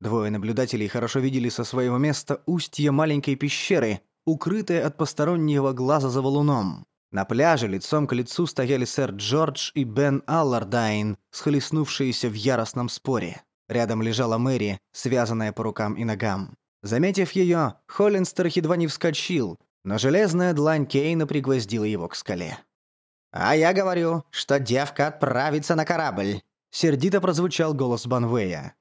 Двое наблюдателей хорошо видели со своего места устье маленькой пещеры, укрытое от постороннего глаза за валуном. На пляже лицом к лицу стояли сэр Джордж и Бен Аллардайн, схлестнувшиеся в яростном споре. Рядом лежала Мэри, связанная по рукам и ногам. Заметив ее, Холлинстер едва не вскочил, но железная длань Кейна пригвоздила его к скале. «А я говорю, что девка отправится на корабль», — сердито прозвучал голос Банвея.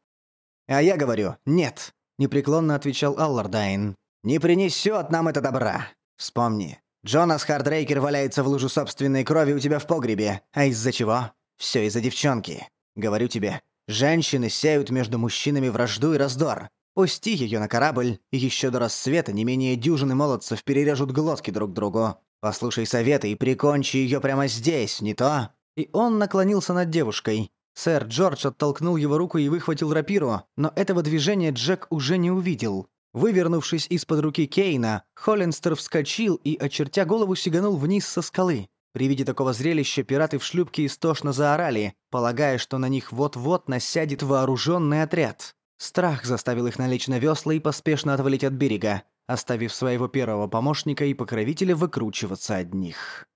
«А я говорю, нет», — непреклонно отвечал Аллардайн. «Не принесет нам это добра. Вспомни, Джонас Хардрейкер валяется в лужу собственной крови у тебя в погребе. А из-за чего? Все из-за девчонки. Говорю тебе, женщины сеют между мужчинами вражду и раздор. Пусти ее на корабль, и еще до рассвета не менее дюжины молодцев перережут глотки друг другу. Послушай советы и прикончи ее прямо здесь, не то...» И он наклонился над девушкой. Сэр Джордж оттолкнул его руку и выхватил рапиру, но этого движения Джек уже не увидел. Вывернувшись из-под руки Кейна, Холлинстер вскочил и, очертя голову, сиганул вниз со скалы. При виде такого зрелища пираты в шлюпке истошно заорали, полагая, что на них вот-вот насядет вооруженный отряд. Страх заставил их налечь на весла и поспешно отвалить от берега, оставив своего первого помощника и покровителя выкручиваться от них.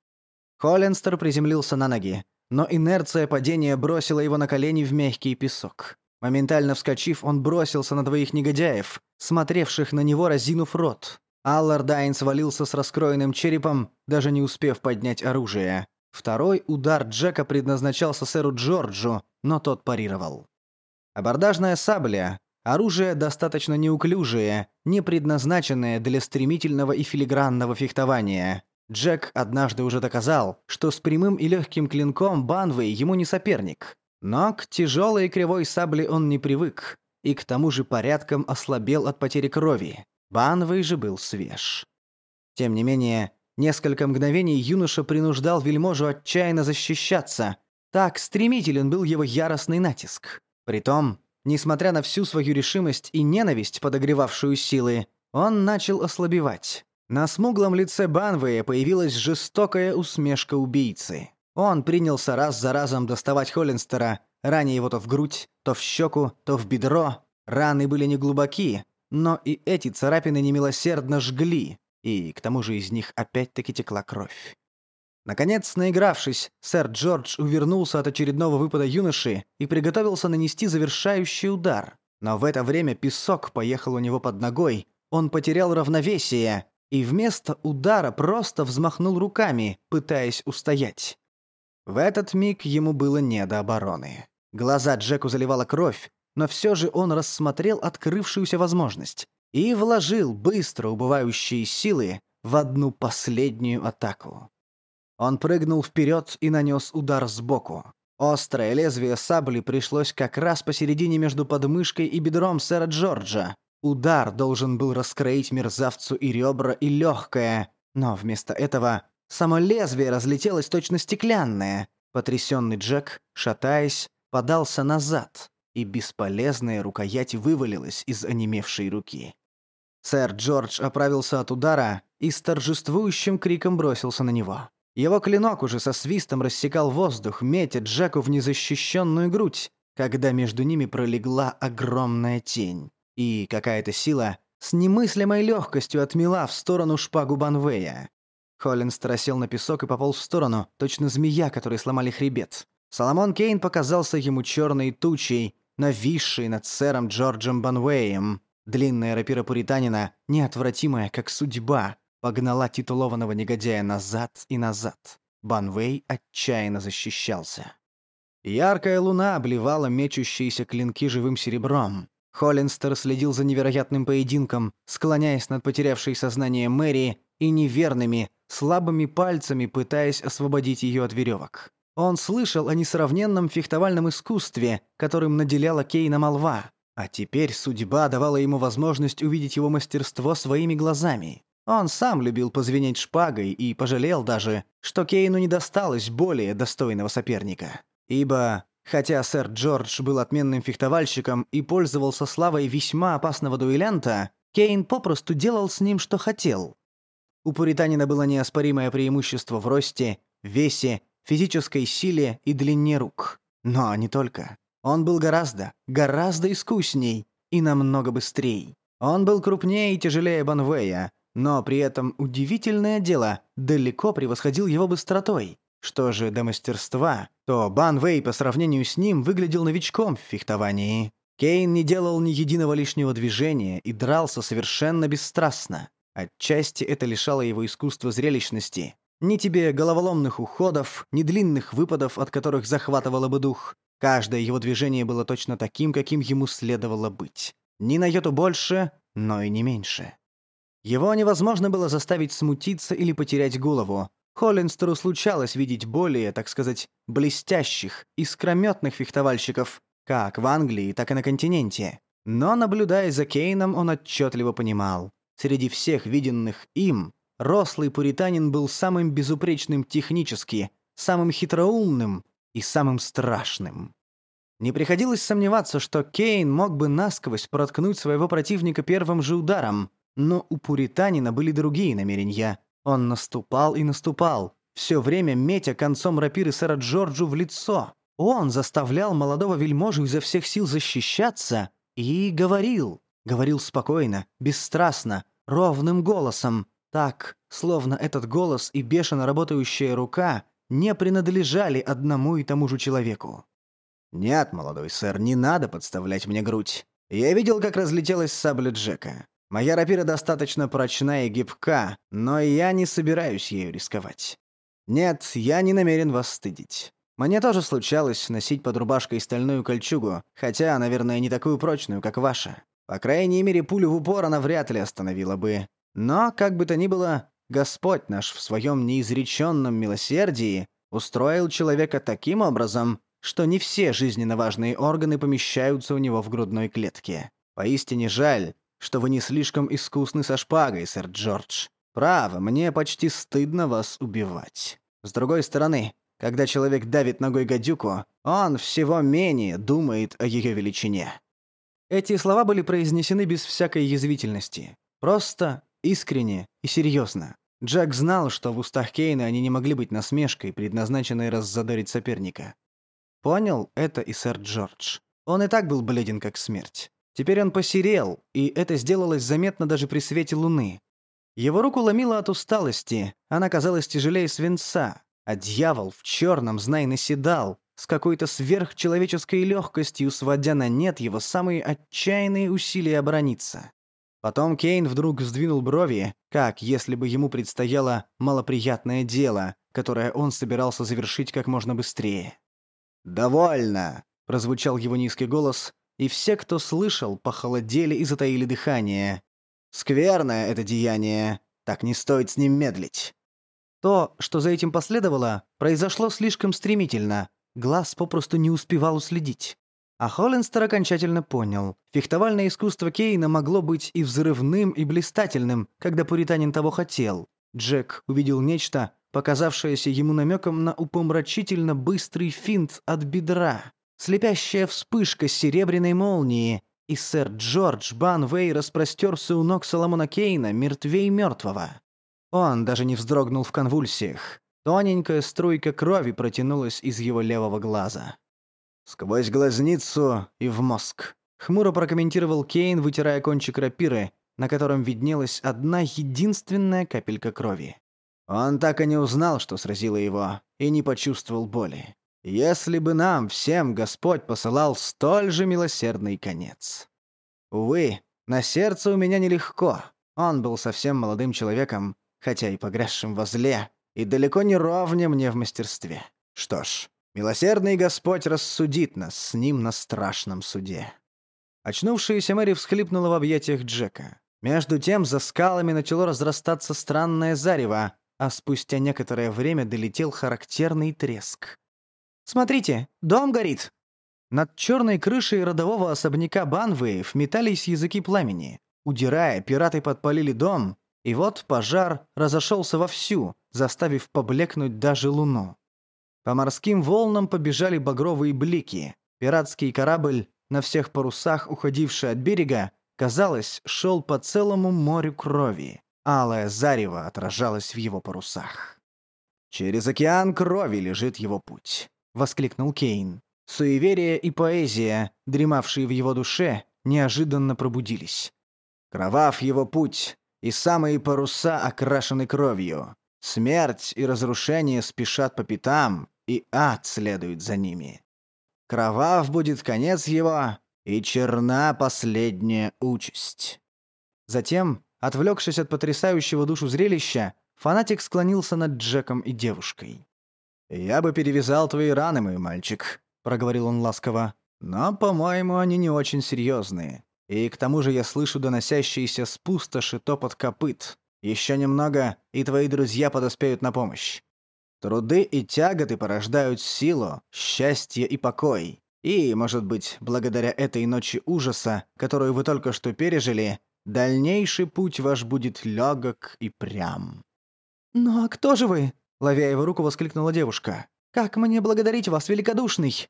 Холленстер приземлился на ноги, но инерция падения бросила его на колени в мягкий песок. Моментально вскочив, он бросился на двоих негодяев, смотревших на него, разинув рот. Аллардайн свалился с раскроенным черепом, даже не успев поднять оружие. Второй удар Джека предназначался сэру Джорджу, но тот парировал. Абордажная сабля – оружие достаточно неуклюжее, не предназначенное для стремительного и филигранного фехтования. Джек однажды уже доказал, что с прямым и легким клинком Банвей ему не соперник. Но к тяжелой и кривой сабле он не привык, и к тому же порядком ослабел от потери крови. Банвей же был свеж. Тем не менее, несколько мгновений юноша принуждал вельможу отчаянно защищаться. Так стремителен был его яростный натиск. Притом, несмотря на всю свою решимость и ненависть, подогревавшую силы, он начал ослабевать. На смуглом лице Банвея появилась жестокая усмешка убийцы. Он принялся раз за разом доставать Холлинстера, раня его то в грудь, то в щеку, то в бедро. Раны были неглубоки, но и эти царапины немилосердно жгли, и к тому же из них опять-таки текла кровь. Наконец, наигравшись, сэр Джордж увернулся от очередного выпада юноши и приготовился нанести завершающий удар. Но в это время песок поехал у него под ногой, он потерял равновесие и вместо удара просто взмахнул руками, пытаясь устоять. В этот миг ему было не до обороны. Глаза Джеку заливала кровь, но все же он рассмотрел открывшуюся возможность и вложил быстро убывающие силы в одну последнюю атаку. Он прыгнул вперед и нанес удар сбоку. Острое лезвие сабли пришлось как раз посередине между подмышкой и бедром сэра Джорджа. Удар должен был раскроить мерзавцу и ребра, и легкое, но вместо этого само лезвие разлетелось точно стеклянное. Потрясенный Джек, шатаясь, подался назад и бесполезная рукоять вывалилась из онемевшей руки. Сэр Джордж оправился от удара и с торжествующим криком бросился на него. Его клинок уже со свистом рассекал воздух, метя Джеку в незащищенную грудь, когда между ними пролегла огромная тень. И какая-то сила с немыслимой легкостью отмела в сторону шпагу Банвея. Холлинс сел на песок и пополз в сторону, точно змея, которой сломали хребет. Соломон Кейн показался ему черной тучей, нависший над сэром Джорджем Банвеем. Длинная рапира пуританина, неотвратимая, как судьба, погнала титулованного негодяя назад и назад. Банвей отчаянно защищался. Яркая луна обливала мечущиеся клинки живым серебром. Холлинстер следил за невероятным поединком, склоняясь над потерявшей сознание Мэри и неверными, слабыми пальцами пытаясь освободить ее от веревок. Он слышал о несравненном фехтовальном искусстве, которым наделяла Кейна молва, а теперь судьба давала ему возможность увидеть его мастерство своими глазами. Он сам любил позвенеть шпагой и пожалел даже, что Кейну не досталось более достойного соперника. Ибо, хотя сэр Джордж был отменным фехтовальщиком и пользовался славой весьма опасного дуэлянта, Кейн попросту делал с ним, что хотел. У пуританина было неоспоримое преимущество в росте, весе физической силе и длине рук. Но не только. Он был гораздо, гораздо искусней и намного быстрее. Он был крупнее и тяжелее Банвея, но при этом удивительное дело далеко превосходил его быстротой. Что же до мастерства, то Банвей по сравнению с ним выглядел новичком в фехтовании. Кейн не делал ни единого лишнего движения и дрался совершенно бесстрастно. Отчасти это лишало его искусства зрелищности, ни тебе головоломных уходов, ни длинных выпадов, от которых захватывало бы дух. Каждое его движение было точно таким, каким ему следовало быть. Ни на йоту больше, но и не меньше. Его невозможно было заставить смутиться или потерять голову. Холлинстеру случалось видеть более, так сказать, блестящих, искрометных фехтовальщиков, как в Англии, так и на континенте. Но, наблюдая за Кейном, он отчетливо понимал. Среди всех виденных им, Рослый пуританин был самым безупречным технически, самым хитроумным и самым страшным. Не приходилось сомневаться, что Кейн мог бы насквозь проткнуть своего противника первым же ударом, но у пуританина были другие намерения. Он наступал и наступал, все время метя концом рапиры сэра Джорджу в лицо. Он заставлял молодого вельможу изо всех сил защищаться и говорил. Говорил спокойно, бесстрастно, ровным голосом, так, словно этот голос и бешено работающая рука не принадлежали одному и тому же человеку. «Нет, молодой сэр, не надо подставлять мне грудь. Я видел, как разлетелась сабля Джека. Моя рапира достаточно прочна и гибка, но я не собираюсь ею рисковать. Нет, я не намерен вас стыдить. Мне тоже случалось носить под рубашкой стальную кольчугу, хотя, наверное, не такую прочную, как ваша. По крайней мере, пулю в упор она вряд ли остановила бы. Но, как бы то ни было, Господь наш в своем неизреченном милосердии устроил человека таким образом, что не все жизненно важные органы помещаются у него в грудной клетке. Поистине жаль, что вы не слишком искусны со шпагой, сэр Джордж. Право, мне почти стыдно вас убивать. С другой стороны, когда человек давит ногой гадюку, он всего менее думает о ее величине. Эти слова были произнесены без всякой язвительности. Просто, искренне и серьезно. Джек знал, что в устах Кейна они не могли быть насмешкой, предназначенной раззадорить соперника. Понял это и сэр Джордж. Он и так был бледен, как смерть. Теперь он посерел, и это сделалось заметно даже при свете луны. Его руку ломило от усталости, она казалась тяжелее свинца, а дьявол в черном, знай, наседал, с какой-то сверхчеловеческой легкостью сводя на нет его самые отчаянные усилия оборониться. Потом Кейн вдруг сдвинул брови, как если бы ему предстояло малоприятное дело, которое он собирался завершить как можно быстрее. «Довольно!» — прозвучал его низкий голос, и все, кто слышал, похолодели и затаили дыхание. «Скверное это деяние. Так не стоит с ним медлить». То, что за этим последовало, произошло слишком стремительно. Глаз попросту не успевал уследить. А Холлинстер окончательно понял. Фехтовальное искусство Кейна могло быть и взрывным, и блистательным, когда пуританин того хотел. Джек увидел нечто, показавшееся ему намеком на упомрачительно быстрый финт от бедра. Слепящая вспышка серебряной молнии, и сэр Джордж Банвей распростерся у ног Соломона Кейна, мертвей мертвого. Он даже не вздрогнул в конвульсиях. Тоненькая струйка крови протянулась из его левого глаза. «Сквозь глазницу и в мозг», — хмуро прокомментировал Кейн, вытирая кончик рапиры, на котором виднелась одна единственная капелька крови. Он так и не узнал, что сразило его, и не почувствовал боли. Если бы нам всем Господь посылал столь же милосердный конец. Увы, на сердце у меня нелегко. Он был совсем молодым человеком, хотя и погрязшим во зле, и далеко не ровня мне в мастерстве. Что ж, милосердный Господь рассудит нас с ним на страшном суде. Очнувшаяся Мэри всхлипнула в объятиях Джека. Между тем за скалами начало разрастаться странное зарево, а спустя некоторое время долетел характерный треск. Смотрите, дом горит!» Над черной крышей родового особняка Банвеев метались языки пламени. Удирая, пираты подпалили дом, и вот пожар разошелся вовсю, заставив поблекнуть даже луну. По морским волнам побежали багровые блики. Пиратский корабль, на всех парусах уходивший от берега, казалось, шел по целому морю крови. Алое зарево отражалось в его парусах. Через океан крови лежит его путь. — воскликнул Кейн. Суеверие и поэзия, дремавшие в его душе, неожиданно пробудились. Кровав его путь, и самые паруса окрашены кровью. Смерть и разрушение спешат по пятам, и ад следует за ними. Кровав будет конец его, и черна последняя участь. Затем, отвлекшись от потрясающего душу зрелища, фанатик склонился над Джеком и девушкой. «Я бы перевязал твои раны, мой мальчик», — проговорил он ласково. «Но, по-моему, они не очень серьезные. И к тому же я слышу доносящийся с пустоши топот копыт. Еще немного, и твои друзья подоспеют на помощь. Труды и тяготы порождают силу, счастье и покой. И, может быть, благодаря этой ночи ужаса, которую вы только что пережили, дальнейший путь ваш будет легок и прям». «Ну а кто же вы?» Ловя его руку, воскликнула девушка. «Как мне благодарить вас, великодушный?»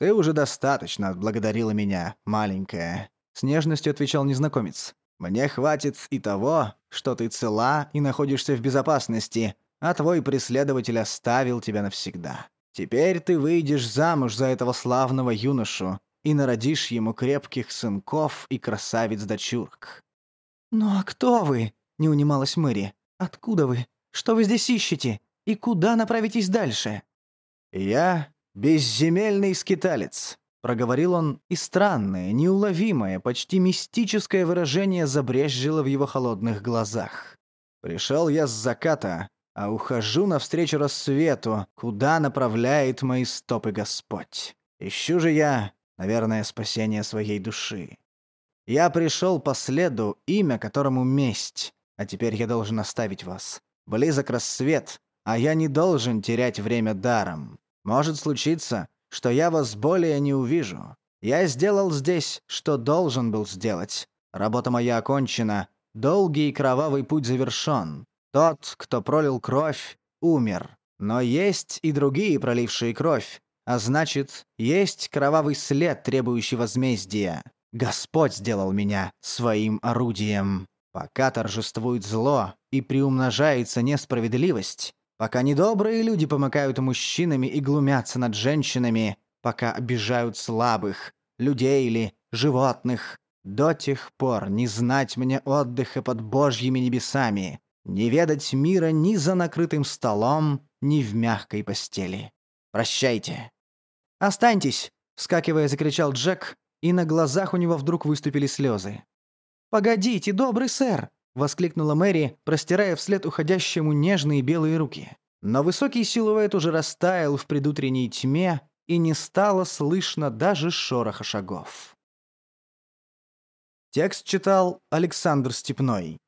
«Ты уже достаточно отблагодарила меня, маленькая», — с нежностью отвечал незнакомец. «Мне хватит и того, что ты цела и находишься в безопасности, а твой преследователь оставил тебя навсегда. Теперь ты выйдешь замуж за этого славного юношу и народишь ему крепких сынков и красавиц-дочурок». «Ну а кто вы?» — не унималась Мэри. «Откуда вы? Что вы здесь ищете? И куда направитесь дальше?» «Я безземельный скиталец», — проговорил он, и странное, неуловимое, почти мистическое выражение забрезжило в его холодных глазах. «Пришел я с заката, а ухожу навстречу рассвету, куда направляет мои стопы Господь. Ищу же я, наверное, спасение своей души. Я пришел по следу, имя которому месть, а теперь я должен оставить вас. Близок рассвет, а я не должен терять время даром. Может случиться, что я вас более не увижу. Я сделал здесь, что должен был сделать. Работа моя окончена, долгий и кровавый путь завершен. Тот, кто пролил кровь, умер. Но есть и другие, пролившие кровь. А значит, есть кровавый след, требующий возмездия. Господь сделал меня своим орудием. Пока торжествует зло и приумножается несправедливость, пока недобрые люди помыкают мужчинами и глумятся над женщинами, пока обижают слабых, людей или животных, до тех пор не знать мне отдыха под Божьими небесами, не ведать мира ни за накрытым столом, ни в мягкой постели. Прощайте. «Останьтесь!» — вскакивая, закричал Джек, и на глазах у него вдруг выступили слезы. «Погодите, добрый сэр!» — воскликнула Мэри, простирая вслед уходящему нежные белые руки. Но высокий силуэт уже растаял в предутренней тьме, и не стало слышно даже шороха шагов. Текст читал Александр Степной.